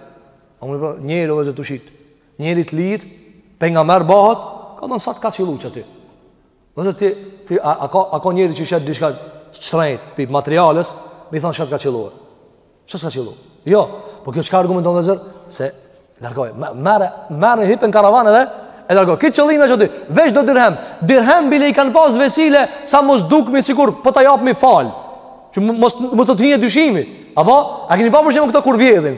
A more njeri o vllezër tu shit. Njeri të lirë pejgamber bëhet, ka thon sa t'ka qillue qaty. Vllezër ti, ti a, a, ka, a ka njeri që shet diçka shtrejt, pi materiales, me i thonë çka t'ka qëlluar. Çka t'ka qëlluar. Jo, po kjo çka argumenton vllezër? Se, largoje, merre, merre hipe n'karvan edhe largoj. Ky qëllimi qaty, veç do dirhem. Dirhem bile i kanë pas vesile, sa mos dukemi sikur, po ta japmi falë. Që mos, mos të t'hijë dyshimi. Apo, a keni pa për shembull këta kur vjedhin?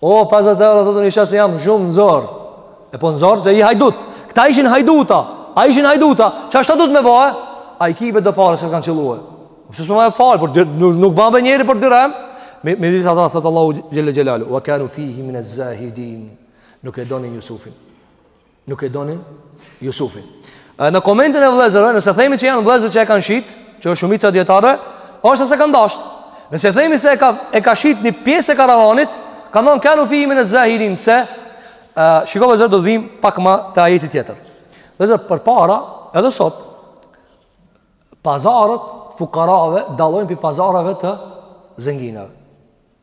O, 50 euro, thotë unë e shes se jam shumë n'zor. E po n'zor, se je hajdut. Këta ishin hajduta. Ata ishin hajduta. Qa është ta du të me bëhe? Ai ki ve do pare sa të kanë qëllue. Pse s'e bëne falë, por nuk, nuk bëhe njeri për dirhem. Me, me disa tha, thotë Allahu xhelle xhelaluhu. Wa kanu fihi min az-zahidin. Nuk e donin Jusufin. Nuk e donin Jusufin. Në komentin e vëllezërve, nëse themi që janë vëllezër që e kanë shit, që është shumica e dijetarëve, është se s'e kanë dashur. Nëse themi se e ka e ka shit një pjesë e karavanit, kanë thonë kanu fihi minez-zahidin, pse? Uh, shiko vëllezër do të vim pak ma te ajeti tjetër. Vëllezër përpara, edhe sot, pazaret e fukarave dallojnë prej pazareve të zenginave.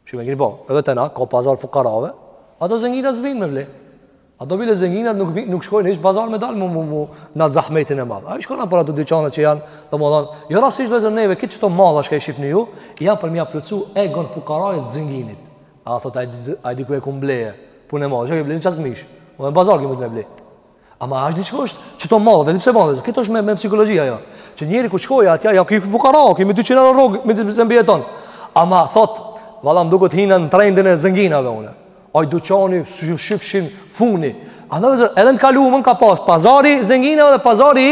Shikoni keni po, edhe te na ka pazar fukarave, ato zengina s'vin me ble. Ato bile zengina nuk vin, nuk shkojnë hiç pazar me dal mu mu mu na zahmetin e madh. Ai shkon nëpër ato dyqane që janë, domethënë, jo rastësisht vëllezër neve këto qito malla që shihni ju, janë për me ia plotsu egon e fukarave të zenginit. A thot ai ai diku e kam ble, punë e madhe, çka ke ble qat kmishë. Po në pazar ke mujt me ble. Ama as diçka është qito mall, dhe pse mall? Kjo është me, me psikologji ajo. Që njeri ku shkoi atje, ja ky fukara, ky me 200 euro rrogë, mezi mbijeton. Ama thot, valla më duket hina në trendin e zenginave unë. Ai duçani s'i shifshin funi. Andaj edhe në të kalumen ka pas pazari i zenginave dhe pazari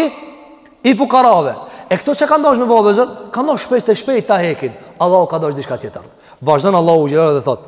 i fukarave. E këto që kanë dashur me bë vëllezër, kanë dashur shpejt e shpejt ta hekin. Allahu ka dashur diçka tjetër. Vazhdon Allahu xhelal dhe thot: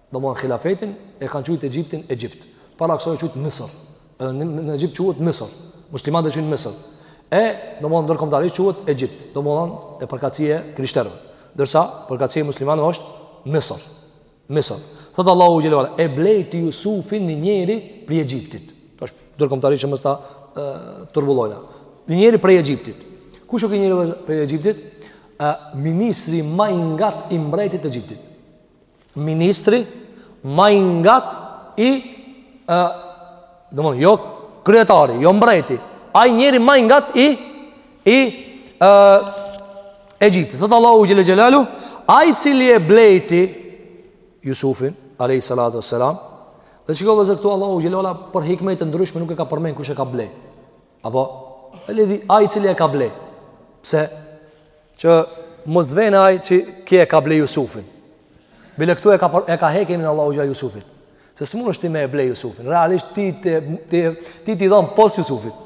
Domthon hilafetin e kanë quajtur Egjiptin Egjipt. Para kësaj u qujt Misr. Edhe në Egjipt quhet Misr. Muslimanët e quajnë Misr. E domthon ndërkombëtarisht quhet Egjipt. Domthon e përkatësia e krishterëve. Ndërsa përkatësia e muslimanëve është Misr. Misr. Thot Allahu xhelal, e blejti Jusufin një njeri prej Egjiptit. Tash ndërkombëtarisht që mos ta turbullojna. Një njeri prej Egjiptit. Kush o ky njeri prej Egjiptit? Ë ministri ma i ngat i mbretit të Egjiptit. ministri ma i ngat i e, domethënë jo kryetari, jo mbreti ai njeri ma i ngat i i e, Egjiptit, thotë Allahu xhele xhelaluhu ai i cili e blejti Jusufin, alejhi salatu ue selam dhe shiko vëllezër këtu Allahu xhele ue ala për hikmete të ndryshme nuk e ka përmend kush e ka blej Apo, el-ledhi, ai i cili e ka ble. Pse? Që mos të vjen ajo që ky e ka ble Jusufin. Bile këtu e ka, e ka hek emrin Allahu xhela Jusufit. Se s'mundesh ti me e ble Jusufin. Realisht ti ti, ti, ti, ti domethonë posht Jusufit.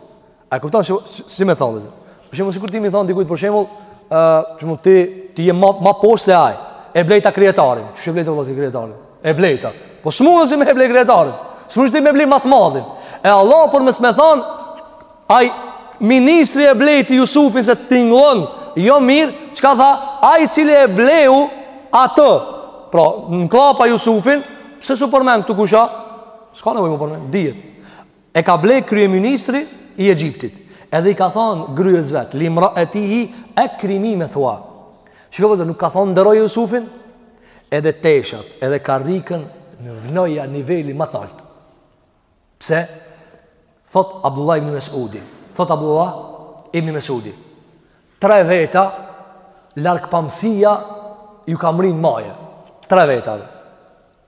A e kupton që si me thonë dhe Për shembull, sikur ti me i thonë dikujt, për shembull, uh, ti, ti je ma, ma poshtë se ai. E blejta kryetarin. Qysh e blejte vëlla ti kryetarin? E blejta. Po s'munesh ti me e blej kryetarin. S'munesh ti me e blej ma të madhin. E Allahu për mos me thanë, ai ministri e blejti Jusufin se tingllon, jo mirë, çka tha, ai i cili e bleu atë. Pra, në kllapa Jusufin, pse s'u përmend këtu kush asht, s'ka nevojë me përmend, dihet. E ka ble kryeministri i Egjiptit. Edhe i ka thonë grues vet, limraetihi ekrimi methua. Shiko vllezër, nuk ka thonë nderoje Jusufin, edhe teshat, edhe karrikën vnoja n'nivelin ma t'naltë. Pse? Thot Abdullah ibn Mesudi. Thot Abdullah ibn Mesudi. Tre veta, largpamësia ju ka mrri n'maje. Tre veta.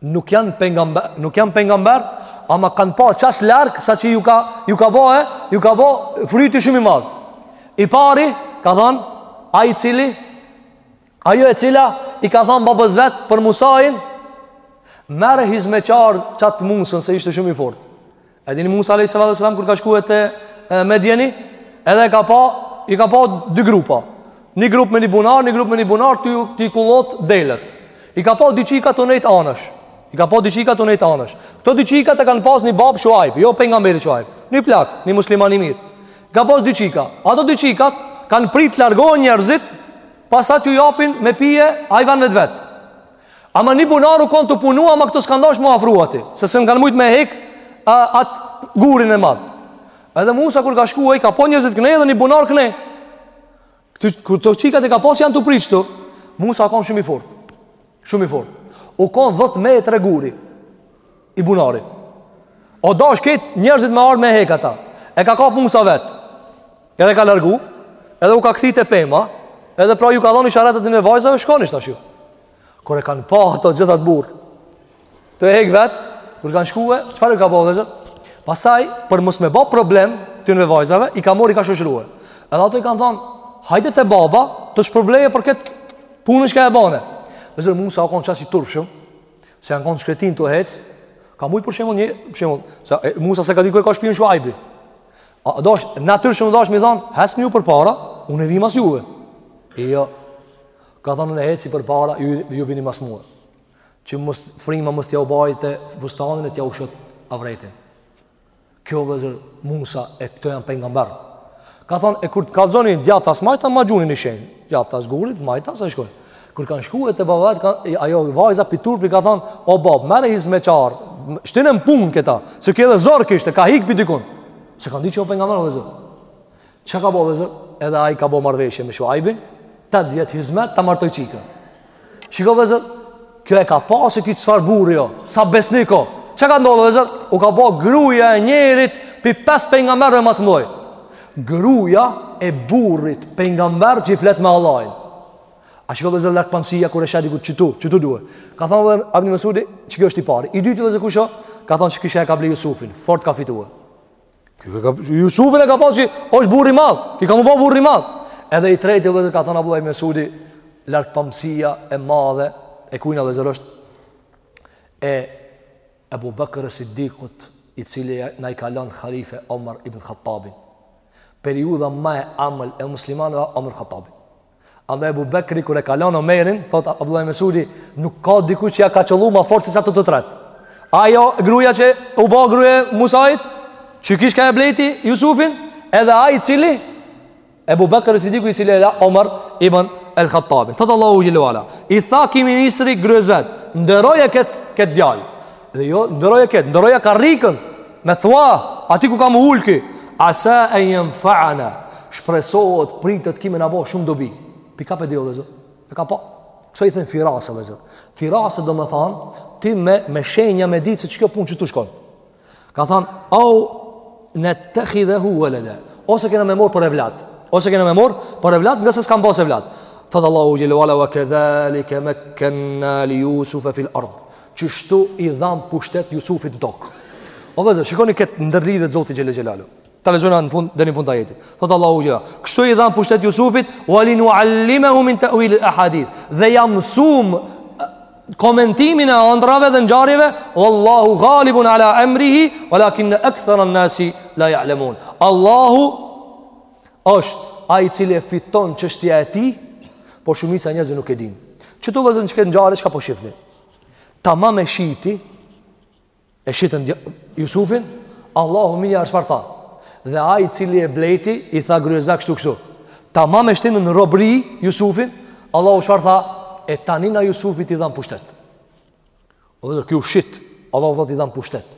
nuk janë pejgamber, nuk janë pejgamber, ama kanë pa çaq larg sa që ju ka ju ka bo, ju ka bo fryti shumë i madh. I pari ka thon ai i cili ajo e cila i ka thon babës vet për Musain merre hizmeqar qat Musën se ishte shumë i fortë. E dini Musa alayhi salatu wasalam kur ka shkue te Medjeni, edhe e ka pa, i ka pa dy grupa. Një grup me një bunar, një grup me një bunar tu i kullot delet. I ka pa dy çika të nejt anësh. I ka pa dy çika tu nejt anësh. Këto dy çikat e kanë pas një bab Shuaib, jo pejgamberi Shuaib. Një plak, një musliman i mirë. I ka pas dy çika. Ato dy çikat kanë prit t'largohen njerëzit, pastaj t'ju japin me pi hajvanëve t'vet. Ama një bunar u konë tu punu, ama këto s'kanë dashtë mu afru aty, se s'e kanë mujtë me hek atë gurin e madh. Edhe Musa kur ka shku ai ka pa njerëzit këne edhe një bunar këne. Këtu, kur kto qikat e ka pa s'janë tu prit ktu, Musa u konë shumë i fort. Shumë i fort. U konë dhet metre guri. i bunarit. O dash dhet njerëz me ardh me hek ata. E ka kap Musa vet. Edhe e ka largu, edhe u ka kthi te pema, edhe pra ju ka dhënë isharet atynve vajzave, shkoni tash ju. Kur e kanë pa ato gjithë at gur tu e hek vet, kur kanë shkue, çfarë ka bo vllezër? Pastaj për mos me bë problem atynve vajzave, i ka marr i ka shoqërue. Edhe ato i kanë thënë, hajde te baba, të shpërbleje për kët punë që e bane. Vllezër Musa u kon çaq i turpshëm. Se janë konë n'shkretinë tu hec Ka mujtë për shembull një Për shembull Se e, Musa s'e ka dit ku e ka shpijën Shuajbi U dasht Natyrshëm u dasht me i thonë Hecni ju për para Unë vi mas juve E jo Ka thonë unë heci për para Ju, ju vini mas mu Që mos, fryma mos t'jau bajë Fustanin e t'jau shoh Avretin Kjo vllezër Musa e këto janë pengamber. Ka thonë, e kur t'kallzoni djathtas majtas, ma gjuni ni shenj. Djathtas gurin, majtas, sa i shkojnë. Kur kanë shkue te baba vet, ka, ajo vajza prej tyne i ka thonë, o babë, merre hizmeqar, shtine n'punë këta, se ke dhe zorë kishte, ka hikë prej dikun. S'e kanë di që o pengamber, vllezër. Çka ka bo vllezër? Edhe ai ka bo marrëveshje me Shuaibin, 8 vjet hizmet ta martoj çikën. Shiko vllezër, kjo e ka pa ki çfarë burri o, sa besnik o. Çka ka ndodhur vllezër? U ka bo gruaja e njërit pi pesë pejgamberëve më të mëdhoj. Gruaja e burrit pejgamber që i flet me Allahin. A shiko vllezër largpamësia kur e shadi ku çtu, çtu duhet. Ka thënë vllezër Abdullah ibn Mesudi, qikjo është i pari. I dyti vllezër kush o? Ka thënë se ki çka e ka ble Jusufin, fort ka fituar. Jusufin e ka pasë që është burrë i madh, ki ka m'u ba burrë i madh. Edhe i trejti vllezër ka thënë Abdullah ibn Mesudi, largpamësia e madhe, e kujna vllezër është, e Ebu Bekër es Siddikut, i cili na e ka lon khalife Omar ibn Khattabin. Periudha ma e amël e muslimanëve Omar Khattabin. Andaj Ebu Bekri kur e ka lanë Omerin, thot Abdullah Mesudi, nuk ka dikush që ja ka qëllu ma fort se sa këta të tret. Ajo gruja që u ba gruja e Musait, qiki çka e blejti Jusufin, edhe ai i cili, Ebu Bekër Siddiku i cili e la Omer ibn El Khattabi. Thot Allahu xhel-le ue ala, i tha ki ministri grues vet, nderoje këtë kët djalë. Dhe jo, nderoje këtë, nderoja karrikën Me thanë, aty ku ka m'u ul ki Asa en jenfeana Shpresohet, pritet ki me na bo Shumë dobi Pika për vllezër E ka pa Kësaj i thonë firase vllezër Firase domethanë Ti me, me shenja me ditë se qikjo punë qështu shkon Ka thanë Eu nettekhidhehu uelede Ose kena me morë për evlat Ose kena me morë për evlat Ngase s'kan pasë evlat Thotë Allahu xhel-le ue ala Ue kedhalike mekkenna li Jusufe fil ard Qështu i dhamë pushtet Jusufit në tokë. O vllezër, shikoni këtë ndërlidhje të Zotit xhel-le xhelaluhu. Ta lexojna në fund, deri në fund të ajetit. Thotë Allahu xhel-le, kështu i dhamë pushtet Jusufit, ue li nual-limehu min te'uilil ehadith. Dhe ja msum komentimin e andrave dhe ngjarjeve, uallahu galibun ala emrihi, ue lakinne ektheren nasi la ja'lemun. Allahu është ai i cili e fiton çështja e tij, por shumica e njerëzve nuk e din. Qëtu vllezër qikët ngjarje, çka po shifni? Tamam e shiti E shitën Jusufin Allahu mija çfarë tha Dhe ai i cili e bleti I tha grues vet kështu kështu Tamam e shtinë në robri Jusufin Allahu çfarë tha E tani na Jusufit i dhamë pushtet O dhe ki u shit Allahu thot i dhamë pushtet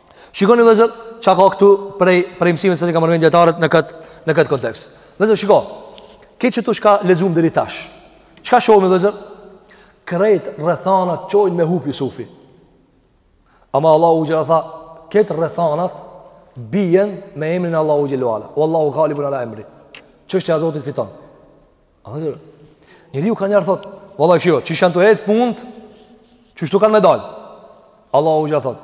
Shikoni vllezër, çka ka këtu prej, prej mësimet se i kan përmend dijetarët në këtë, në këtë kontekst. Vllezër, shiko, krejt qëtu shka lexum deri tash, çka shohmi vllezër? Krejt rrethanat çojnë me hup Jusufi. Ama Allahu xhel-le tha, krejt rrethanat bijen me emrin e Allahut xhel-le ue ala. Uallahu ghalibun ala emrihi. Çështja e Zotit fiton. Njeriu kanjëherë thot Vallahi shiko, qysh jan tu ec punt Qashtu kanë me dal Allahu xhele ve ala thot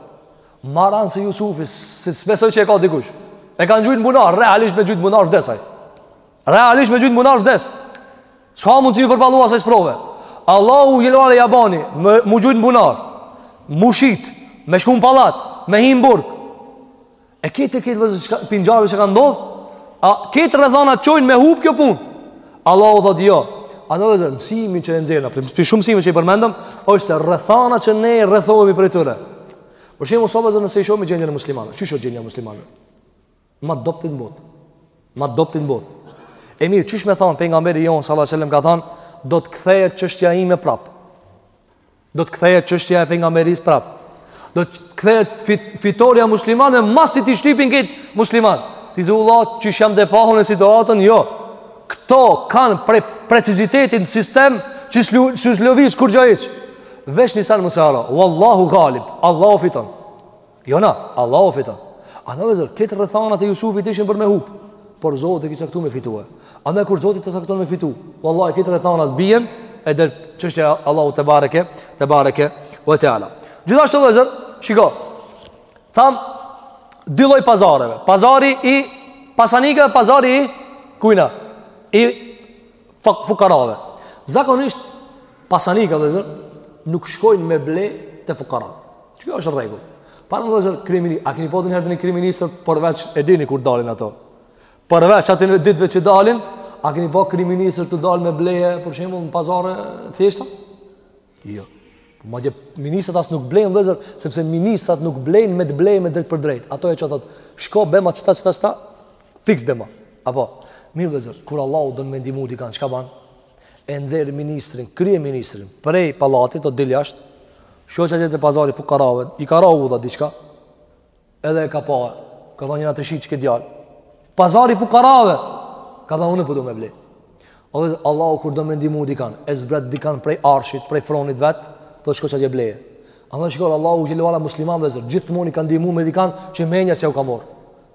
Ma ran se Jusufi, se s'besoj që e ka dikush E kanë gjujtë në bunar, realisht me gjujtë në bunar vdes ai Realisht me gjujtë në bunar vdes S'ka mundsi me i përballu asaj sprove Allahu xhele ve ala ia bani me, Mu gjujtë në bunar Mu shit Me shku në pallat Me hi në burg E krejt e krejt vllezër prej ngjarjeve që ka ndodhë, a krejt rrethana të çojnë me hupë kjo punë. Allahu thotë jo. Andaj vllezër, mësimi që e nxjerrim, prej shumë mësimi që i përmendëm, është se rrethana që ne rrethohemi prej tyre. Për shembull sot vllezër nëse e shohim gjendjen e muslimanëve. Qysh është gjendja e muslimanëve? Ma të dobtit n'botë. Ma të dobtit n'botë. E mirë, qysh me thanë, pejgamberi jonë, salallahu alejhi ve selem ka thanë, do të kthehet çështja ime prapë. Do të kthehet çështja e pejgamberisë prap. Do të kthehet fit, fitorja muslimanve masi t'i shtypin krejt muslimant. Ti thu valla qysh jam tu e pa un situatën, jo. Kto kanë pre, precizitetin sistem që s'lu, që s'lëviz kurgjë hiç. Veç një sen mos harro, Wallahu ghalib, Allahu fiton. Jo na, Allahu fiton. Andaj vllezër, krejt rrethanat e Jusufit ishin për me hup, por Zoti kish caktu me fitue. Andaj kur Zoti ta cakton me fitu, vallahi krejt rrethanat bien e del çështja Allahut te bareke, te bareke ve teala. Gjithashtu vllezër, shiko. Tham dy lloj pazareve. Pazari i pasanikve, pazari i kujna. I fak fukarave. Zakonisht pasanikat vllezër nuk shkojnë me ble te fukarat. Qikjo është rregull. Pra vllezër kryemini, a kini pa njëherë ti një kryeministër përveç e dini kur dalin ato. Përveç atyne ditve që dalin, a kini pa kryeministër tu dal me bleje, për shembull në pazare të thjeshta? Jo. Po madje ministrat as nuk blejnë vllezër, sepse ministrat nuk blejnë me të bleme drejtpërdrejt. Ato e çon thot, shko bema qëta qëta qëta, fiks bema. Apo, mirë vllezër, kur Allahu don me ndihmu dikan, çka ban? E nxerr ministrin, kryeministrin, prej pallatit, thot dil jashtë, shko qatje te pazari fukarave, i ka ra udha diçka, Edhe e ka pa, ka thonë njani tu e shit qët djalë. Pazari fukarave, ka thonë unë po du me ble. O Allahu kur do me ndihmu dikan, e zbret dikan prej arshit, prej fronit vetë, thot shko qatje bleje. Andaj shkurt, Allahu xhele ve ala muslimant vllezër, gjithmonë i ka ndihmu me dikan që menja s'ju ka marrë.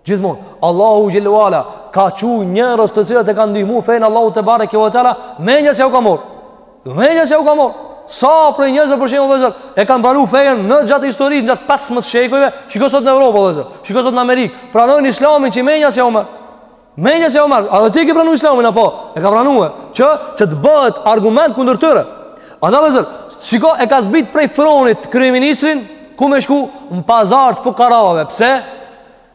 Gjithmonë, Allahu xhele ve ala ka çu njerëz të cilët e kan ndihmu fenë Allahut tebareke ve teala, menja s'ju ka marrë. Menja s'ju ka marrë. Sa prej njerëzve për shembull vëllazër e kanë pranu fenë përgjatë historisë gjatë 15 shekujve, shiko sot në Evropë vëllazër, shiko sot në Amerikë, pranojnë Islamin që menja s'ju merr. Menja s'ju merr, a edhe ti e ke pranuar Islamin apo? E ka pranuar që të bëhet argument kundër tyre. Andaj vëllazër, shiko e ka zbrit prej fronit kryeministrin ku me shku në pazar të fukarave. Pse?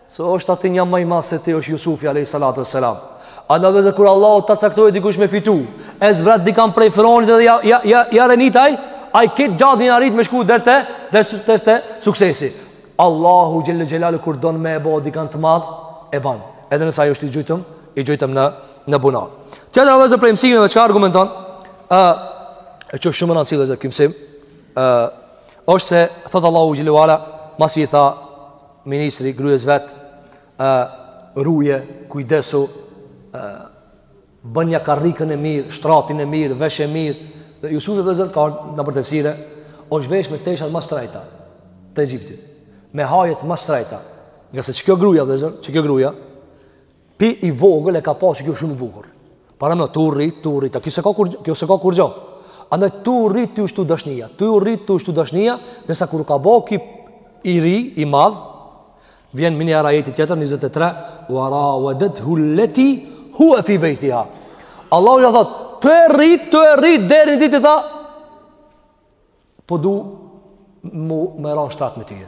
Se është aty një më i madh se ti është Jusufi alayhi salatu wassalam. Andaj vllezër kur Allahu ta caktojë dikush me fitu, e zbret dikan prej fronit dhe ja ja ja, ja renit ai, ai kit xhaden arrit me shku deri te deri te, te suksesi. Allahu xhele xhelalu kur don me e bo dikan të madh, e bën. Edhe nëse ai është i gjujtëm, i gjujtëm në në bunar. Tjetër vllezër prej mësimeve çka argumenton, ë e çu shumë në cilë të kimsim, ë është se thot Allahu xhele ue ala, masi i tha Ministri grues vet ë ruje, kujdesu ë bënja karrikën e mirë, shtratin e mirë, veshe mirë. Dhe Jusufi vllezër ka nëpër tefsire, osht vesh me teshat ma shtrejta të Egjiptit, me hajet ma shtrejta, ngase qikjo gruja vllezër, qikjo gruja, Pi i vogël e ka pa që ky o shumë i bukur. Paramno tu u rrit, tu u rrit, kjo s'e ka kur, kjo s'e ka kurgjo. Andaj tu u rrit, tu u shtu dashnija, tu u rrit, tu u shtu dashnija, derisa kur u ka bo ki i ri, i madh, vjen menihere ajeti tjetër, 23, ue rauedethu leti hue fi bejtiha. Allahu ala thot, tu e rrit, tu e rrit, deri ni ditë i tha, po du me ra n'shtat me tyje.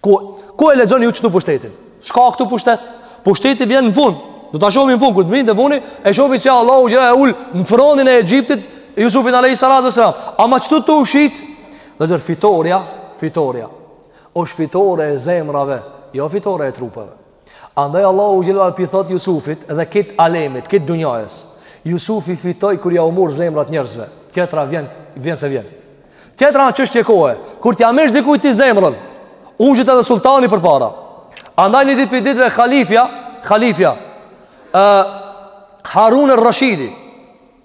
Ku ku e lexoni ju çtu pushtetin? S'ka këtu pushtet? Pushteti vjen në fund. Do ta shohim në fund kur të vimë te funi, e shohim se Allahu xhele ue ala e ul në fronin e Egjiptit, Jusufin alayhi salatu wasalam. Ama çtu tu u shit? Vllezër fitorja, fitorja. Osht fitore e zemrave, jo fitore e trupave. Andaj Allahu xhele ue ala pi thot Jusufit dhe krejt alemit, krejt dunjajës Jusufi fitoj kur jau mur zemrat njerëzve Tjetra vjen, vjen se vjen Tjetra çështje kohë Kur t'ja merrsh dikuj ti zemrën Unjet edhe sultani përpara Andaj një dit pi ditve halifja Halifja uh, Harun er-Rashidi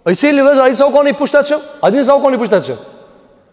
I cili vllezër a di sa u kan i pushtetshëm A dini sa u kan i pushtetshëm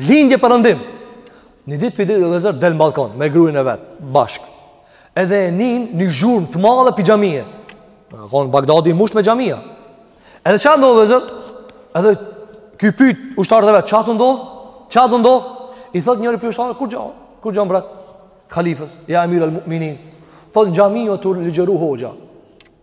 Lindje përëndim Një ditë pi ditve vllezër del në ballkon Me grujën e vetë Bashk Edhe e nin një zhurmë të madhe pi xhamie Konë Bagdadi musht me xhamija Edhe ça ndodh vllezër Edhe Ky pyt ushtarët e vetë Ça tu ndodh Ça tu ndodh I thot njëri prej ushtarëve Kurgjo Kurgjo mbret Halifës Ja emir al-Mu'minin Thot në xhami o tu ligjëru hoxha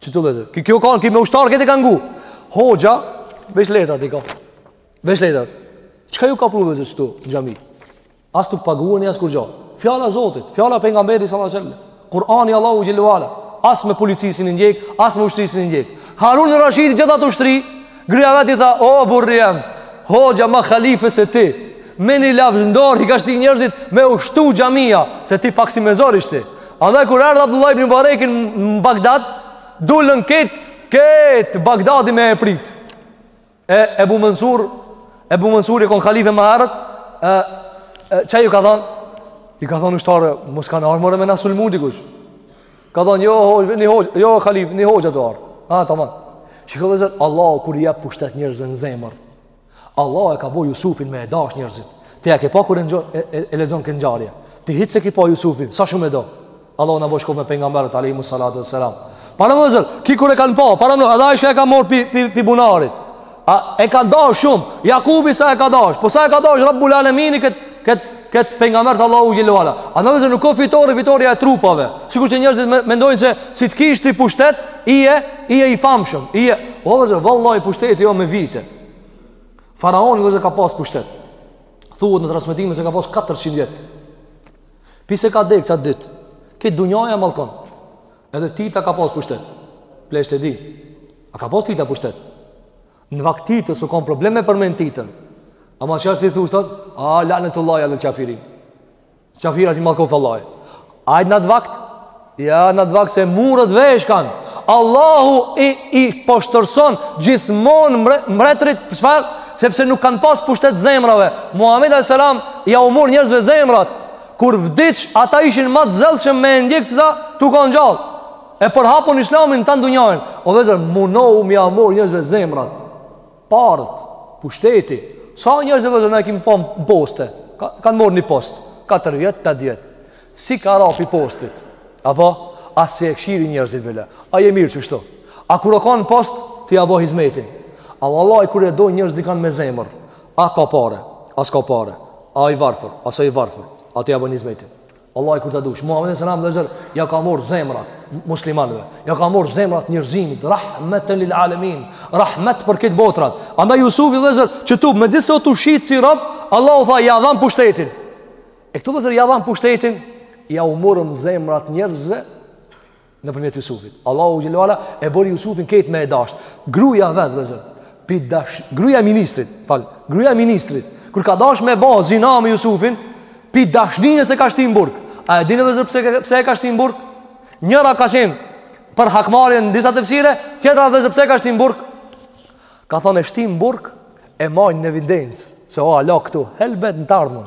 Qitu vllezër Ky ky o kanë ky me ushtarë këtë ka ngu Hoxha Veç letrat i ka Veç letrat Çka ju ka pru vllezër çtu në xhami As nuk paguheni as kurgjo Fjala e Zotit Fjala e Pejgamberit salallahu alejhi ue selem Kurani Allahu xhele ue ala As me polici s'i ndjek As me ushtri s'i ndjek Harun Rashidi gjith at ushtri Gruja vetë i tha, o burri jem, hoxha ma khalife se ti, me një lëvizje dorë, i ka shti njerzit me ushtu xhamia, se ti pak si me zor i shti. Edhe kur erdh Abdullah ibn Mubareki në Bagdad, dulën kejt, kejt Bagdadi me e pritë. E Ebu Mansur, Ebu Mansur u konë khalife më herët, e, e, ça ju ka thonë? I ka thonë ushtare, mos kanë ardhë more me na sulmu dikush. Ka thonë, jo, jo, khalif, një hoxhë o tu ardhë. Ha, tamam. Shiko vllezër, Allahu kur jep pushtet njerzve në zemër, Allahu e ka bo Jusufin me e dash njerzit. Ti e ke pa kur e, njo, e, e, e lexon këtë ngjarje. Ti hiç s'e ki pa Jusufin, sa shumë e do. Allahu na bashkoftë me pejgamberët, alejhimus salatu ves selam. Paramendo vllezër, ky kur e kanë pa, paramendo, edhe e ka morë pi, pi, pi bunarit. A e ka dash shumë. Jakubi sa e ka dash. Po sa e ka dash Rabbul Alamin kët kët kët pejgamber, Allahu xhelle ve ala. Andaj vllezër, nuk o fitore fitorja e trupave. Sikur që njerëzit mendojnë se si të kish ti pushtet, i je i je i famshëm. I je o vllezër vallahi pushteti jo me vite. Faraoni vllezër ka pas pushtet. Thuhet në transmetime se ka pas 400 vjet. Pi se ka dek çat ditë, kejt dunjaja mallkon. Edhe Tita ka pas pushtet. Pleqt e dinë. A ka pas Tita pushtet? Në vakt Titës u konë problem me përmend Titën. Ama ça si thush thot, ela lanetullahi alel kafirin. Qafirat i mallkoftë Allahu. A i në atë vakt? Ja, në atë vakt se muret vesh kanë. Allahu i, i poshtërson gjithmonë mre, mretrit për çfarë, sepse nuk kanë pas pushtet zemrave. Muhammed A.S. ja u mur njerzve zemrat. Kur vdiq, ata ishin më të zellshëm me ndjek sesa tu kanë gjallë. E përhapën islamin tanë dunjanë. O vllezër, munohu me ja marr njerzve zemrat. Paret, pushteti. Sa njerzit vllezër, ne kemi pa në poste. Ka, kanë morë një post. 4 vjetë, 8 vjetë. Si ka ra pi postit. A po, as s'e kshyrin njerzit bile. A je mirë qishtu. A kur o kanë n'post, tu ja bo hizmetin. A vallahi, kur e don njerzit i kanë me zemër. A ka pare, a s'ka pare, a i varfër, a s'o i varfër, ata ja bëjnë hizmetin. Vallahi kur ta dush. Muhammed alejhi selam vllezër, ja ka morë zemrat muslimanve, ja ka morë zemrat njerzimit, rahmeten lil alemin, rahmet për kejt botrat. Andaj Jusufi vllezër, qitu, megjithëse o tu u shitë si rob, Allahu tha, ja dhamë pushtetin. E këtu vllezër, ja dhamë pushtetin, ja u morëm zemrat njerzve, nëpërmjet Jusufit. Allahu xhelle ve ala e bëri Jusufin kejt me e dashtë. Gruaja vet, vëllazër, pi dash, gruaja e ministrit, fal, gruaja e ministrit, kur ka dash me bë zina me Jusufin, pi dashnisë e ka shti n'burg. A e dini vëllazër pse pse e ka shti n'burg? Njëra ka qenë për hakmarrje në disa tefsire, tjetra vëllazër pse e ka shti n'burg? Ka thonë e shti n'burg e maj në evidencë se o ala këtu helbet në t'ardhmën.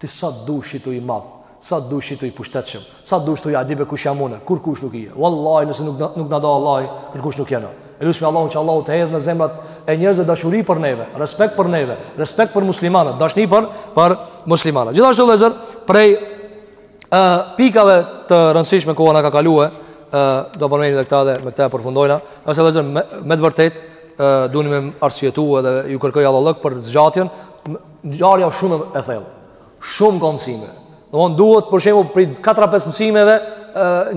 Ti sa dush shitu i madh, sa dush shitu i pushtetshëm, sa dush thuj a di be kush jam unë, kurkush nuk je. Wallahi nëse nuk na nuk na do Allahi, kërkush nuk jena. E lusmi Allahun që Allahu të hedhë në zemrat e njerëzve dashuri për neve, respekt për neve, respekt për muslimanët, dashni për për muslimanët. Gjithashtu vëllezër, prej ë pikave të rëndësishme koha na ka kalu, ë do ta përmendim edhe këta dhe me këta e përfundojna. Nëse vëllezër me, me të vërtetë ë duni me m'arsyetu edhe ju kërkoj hallallëk për zgjatjen, Ngjarja është shumë e thellë. Shumë ka mësime. Domthon duhet për shembull prej 4-5 mësimeve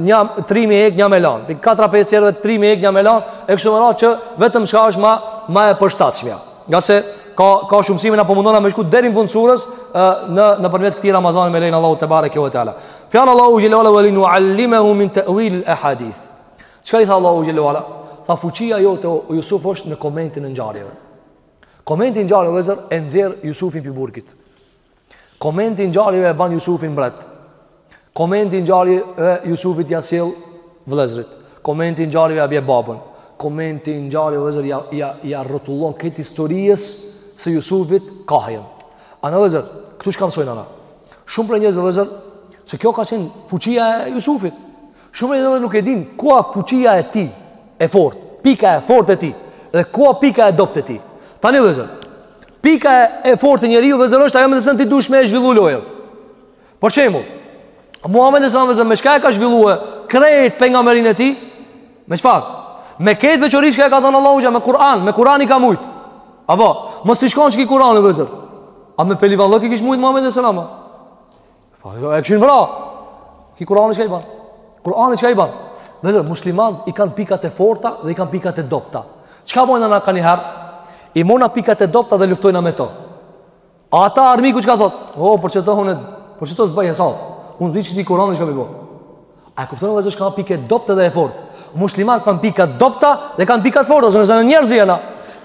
një 3 me i hek një me lon. Prej 4-5 herëve 3 me i hek një me lon, e kështu me radhë që vetëm çka është më më e përshtatshmja. Ngase ka ka shumë mësime na po mundohna me shku deri në fund surës në nëpërmjet këtij Ramazani me lejen e Allahut tebareke ve teala. Fjala e Allahut jelle wa ala wa linuallimahu min ta'wil al ahadith. Çka i tha Allahu jelle wa ala? Tha fuqia jote o Jusuf është në komentin e ngjarjeve. Komenti i ngjarjeve vllezër e nxjerr Jusufin pi burgit. Komenti i ngjarjeve e ban Jusufin mbret. Komenti i ngjarjeve Jusufit ja sjell vëllezrit. Komenti i ngjarjeve ja bje babën. Komenti i ngjarjeve vllezër ja ja ja rrotullon këtë historisë së Jusufit kahjen. A na vllezër, këtu çka mësojna na? Shumë prej njerëzve vllezër, se kjo ka qenë fuqia e Jusufit. Shumë njerëz nuk e din ku o fuqia e tij e fortë, pika e fortë e tij, dhe ku o pika e dobët e tij. Tani vllezër, pika e fortë e njeriut vllezër është ajo me të cilën ti dush me e zhvillu lojën. Për shembull, Muhammedi alejhi selam vllezër, me çka e ka zhvillu krejt pejgamberinë e tij, me çfarë? Me këtë veçori çka i ka dhonë Allahu gja, me Kur'an, me Kur'an i ka mujtë. Apo, mos t'ish kon ky Kur'an vllezër. A me pelivanllëk i kish mujtë Muhammedi alejhi selam Po, jo, e kishin vra. Ky Kurani çka i ban? Kurani çka i ban? Vllezër, muslimanët i kanë pikat e forta dhe i kanë pikat e dobta. Çka bojna nganjëherë? I marrna pikat e dobta dhe luftojna me to. A ai armiku çka thotë? O, oh, për që të hone, për që të zbëjë e salë? Unë s'di qy Kurani çka i ban? A e kuptoni vllezër çka pika e dobët dhe e fortë? Muslimanët kanë pikat e dobta dhe kanë pikat e forta, vllezër se njerëz jena.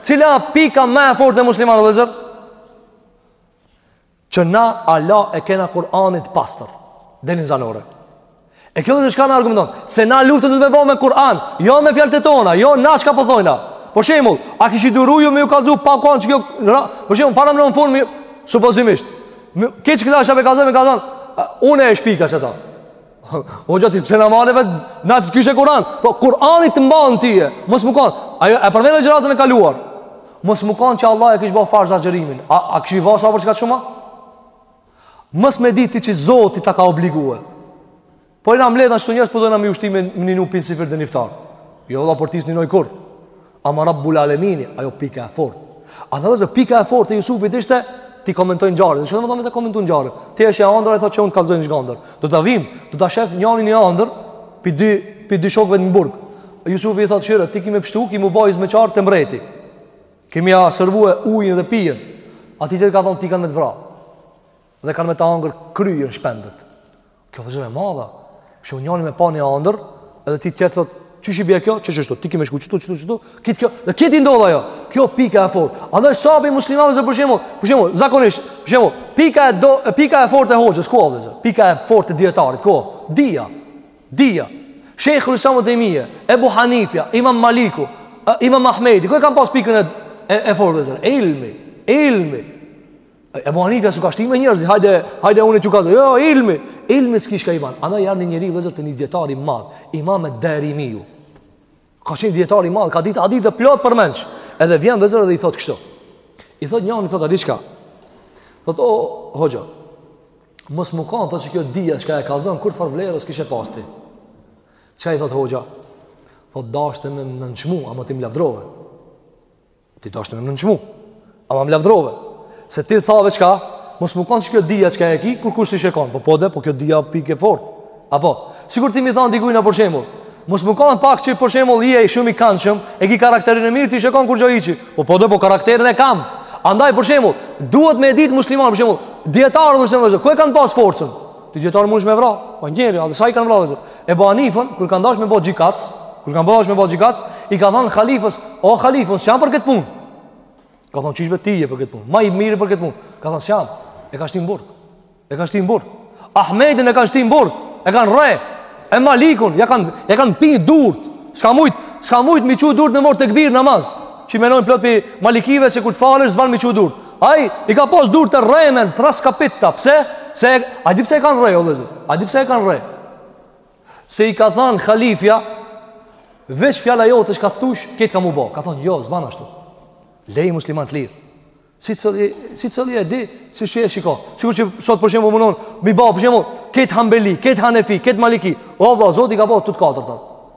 Cila pika më e fortë e muslimanëve vllezër? Që na hala e kena Kur'anin t'pastër deri n'zanore. E kjo vllezër çka na argumenton, se na luftën duhet me bo me Kur'an, jo me fjalët tona, jo na çka po thojna. Për shembull, a kishit duru ju me ju kallzu pa Kur'an që kjo... Në, për shembull, para më në në fund, supozimisht. Këtë që këta çka me kallzu, me kallzu, unë e shpika qeta. Hoxha ti, pse na marrë vetë na të kishe Kur'an? Po Kur'ani të mban ty. Mos me kon ai. E përmenda ligjëratën e kaluar. Mos me kon që Allahu e kish bo farz agjërimin. A a kish vao sa për çka çuma? Mos me dit ti që Zoti ta ka obligu. Po i na mbledh ashtu njerëz po dona me ju shti me ninu pi syfyrit deri n'iftar. Jo valla por ti s'ninoje kurr. Ama Rabbul Alemini, ajo pika e fort. A vllezër, pika e fort e Jusufit ishte, t'i komentojë ngjarjet. E çka do me thonë me t'i komentu ngjarjet? Ti e sheh një andërr, e thot që unë të kallzoj në zhgandërr. Do të vijmë, do të shef njani një andërr, pi dy, pi dy shokve në burg. Jusufi i thot, shire, ti ki me pështu, ki me u ba hyzmeqar te mreti. Ki me ja servue ujin dhe pijen. A atij i ka thonë, ty kanë me të vra. Dhe kanë me ta hangër kryen shpendët. Kjo është gjë e madhe. Kështu njëri me pa një ëndër, edhe ti tjetër thotë, "Çish i bie kjo? Çish është? Ti ki me shku kshtu kshtu kshtu? Kit kjo, dhe kit i ndodh ajo. Kjo pika e fortë. A disa pi muslimanëve për shembull? Për shembull, zakonisht, për shembull, pika e do, pika e fortë e hoxhës ku vllezër. Pika e fortë e dijetarit ku? Dija. Dija. Shejhul Islam Ibn Tejmije, Ebu Hanifja, Imam Maliku, Imam Ahmedi, ku e kanë pas pikën e e, e fortë vllezër. Ilmi, ilmi. Ebu Hanifja s'u ka shti me njerëz, hajde, hajde unë t'ju ka dhe, jo, ilmi, ilmi s'kish ka iman. Andaj vjen një njeri vllezër te një dijetar i madh, imam Ed-Darimiu. Ka qenë dijetar i madh, ka ditë hadith dhe plot përmendsh. Edhe vjen vllezër dhe i thot kështu. I thot njani, thot a di çka? Thot, o, hoxha, mos me kanë, thot që kjo dija çka e ke zonë, kurrfarë vlere s'kishe pas ti. Ça i thot hoxha? Thot, deshte me m'nënçmu, ama ti m'lavdrove. Ti deshte me më nënçmu Ama më lavdrove Se ti thave çka Mos me kanë që kjo dija çka e ki Kurrkush s'ishe kon Po po de po kjo dija pikë e fort Apo Sikur ti me i thanë dikujna për shembull Mos me kanë pak që për shembull je i shumë i kanëshëm E ki karakterin e mirë ti s'ishe kon kurrgjo hiç Po po de po karakterin e kam Andaj për shembull Duhet me e ditë muslimani për shembull Dijetarët për shembull Ku e kanë pas forcën Ti dijetarin munesh me vra Po njeri, alë, sa i kanë vra vllezër Ebu Hanifën, kur kanë dash me bo gjykatës Kur kanë dash me bo gjykatës I ka thonë halifes O halife, s'jam për këtë punë Ka thonë qysh be ti je për këtë punë Ma i miri për këtë punë Ka thonë s'jam E ka shti në burg E ka shti në burg Ahmedin e ka shti në burg E kanë rreh E malikun Ja kanë ja kan mpi durt Ska mujt Ska mujt mi çu durt me marr tekbir n'namaz Që menojnë plot pi malikive Se kur të falësh s'ban mi çu durt Ai i ka pas durt të rrehme tras kapitta. Pse? Se a di pse e kanë rreh o vllezër? A di pse e kanë rrej? Se i ka thënë halifja veç fjala jote çka thush, kejt ka me u bo. Ka thënë jo, s'ban ashtu. Leji muslimanët të lirë. Secili, secili e di, qysh e shikon. Sikur që sot për shembull mundon, mi bë për shembull, kejt hambeli, kejt hanefi, kejt maliki. O vlla, Zoti i ka bërë të katërta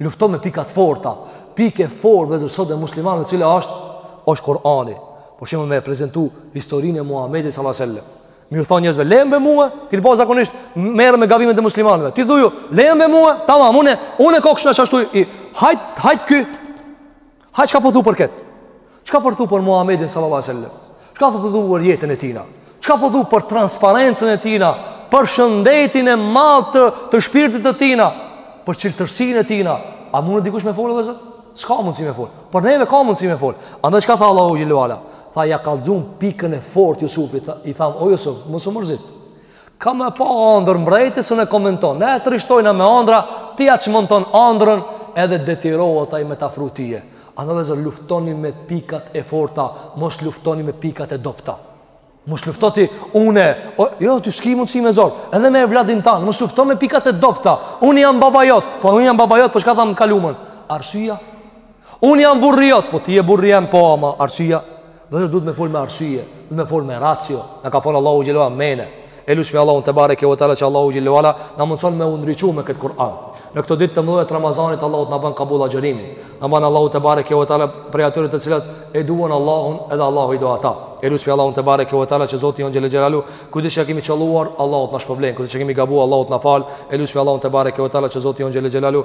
Lufto me pika të forta. Pikë e fortë vllezër sot e muslimanëve cila është është Kur'ani. Për shembull me e prezantu historinë e Muhamedit sallallahu alajhi wasallam. Me ju thonë njerëzve, lemë be mue, keni pa zakonisht merren me gabimet e muslimanëve. Ti thuju, lemë be mue, tamam, unë unë kokshna ashtu i hajt hajt ky. Hajt çka po thu për këtë? Çka po thu për Muhamedin sallallahu alaihi wasallam? Çka po thu për jetën e tina? Çka po thu për transparencën e tina, për shëndetin e madh të, të shpirtit të tina, për çiltërsinë e tina? A mundet dikush me folë vëlla? S'ka mundësi me folë. Por neve ka mundësi me folë. Andaj çka tha Allahu xhelalu ala? Tha ja kallxun pikën e fortë Jusufit, i tha o Jusuf, mos u mërzit. Ka me pa andër mbreti s'e komenton Na e trishtojna me andra Ti ja çmonton andrën Edhe detyrohet ai me t'afru tyje Andaj vëllezër luftoni me pikat e forta Mos luftoni me pikat e dopta Mos luftoti une o, Jo, ty s'ki mundësi me zor Edhe me evladin tan Mos luftoni me pikat e dobta Unë jam baba jot Po unë jam baba jot Po çka thamë kalum-n Arsyja Unë jam burri jot Po ti je burri jem po ama Arsyja Dhe duhet me fol me arsye, duhet me fol me racio. Na ka fol Allahu xhele ve ala neve. E lusim Allahun te bareke ve teala që Allahu xhele ve ala na mundson me undriçu me kët Kur'an. Në këto ditë të mëdha të Ramazanit Allahu na bën kabul agjërimin. Na bën Allahu te bareke ve teala prej atyre të cilët e duan Allahun edhe Allahu i do ata. E lusim Allahun te bareke ve teala që Zoti jon xhele xhelalu këtë që kemi qëlluar Allahu na shpërblen, këtë që kemi gabuar Allahu na fal. E lusim Allahun te bareke ve teala që Zoti jon xhele xhelalu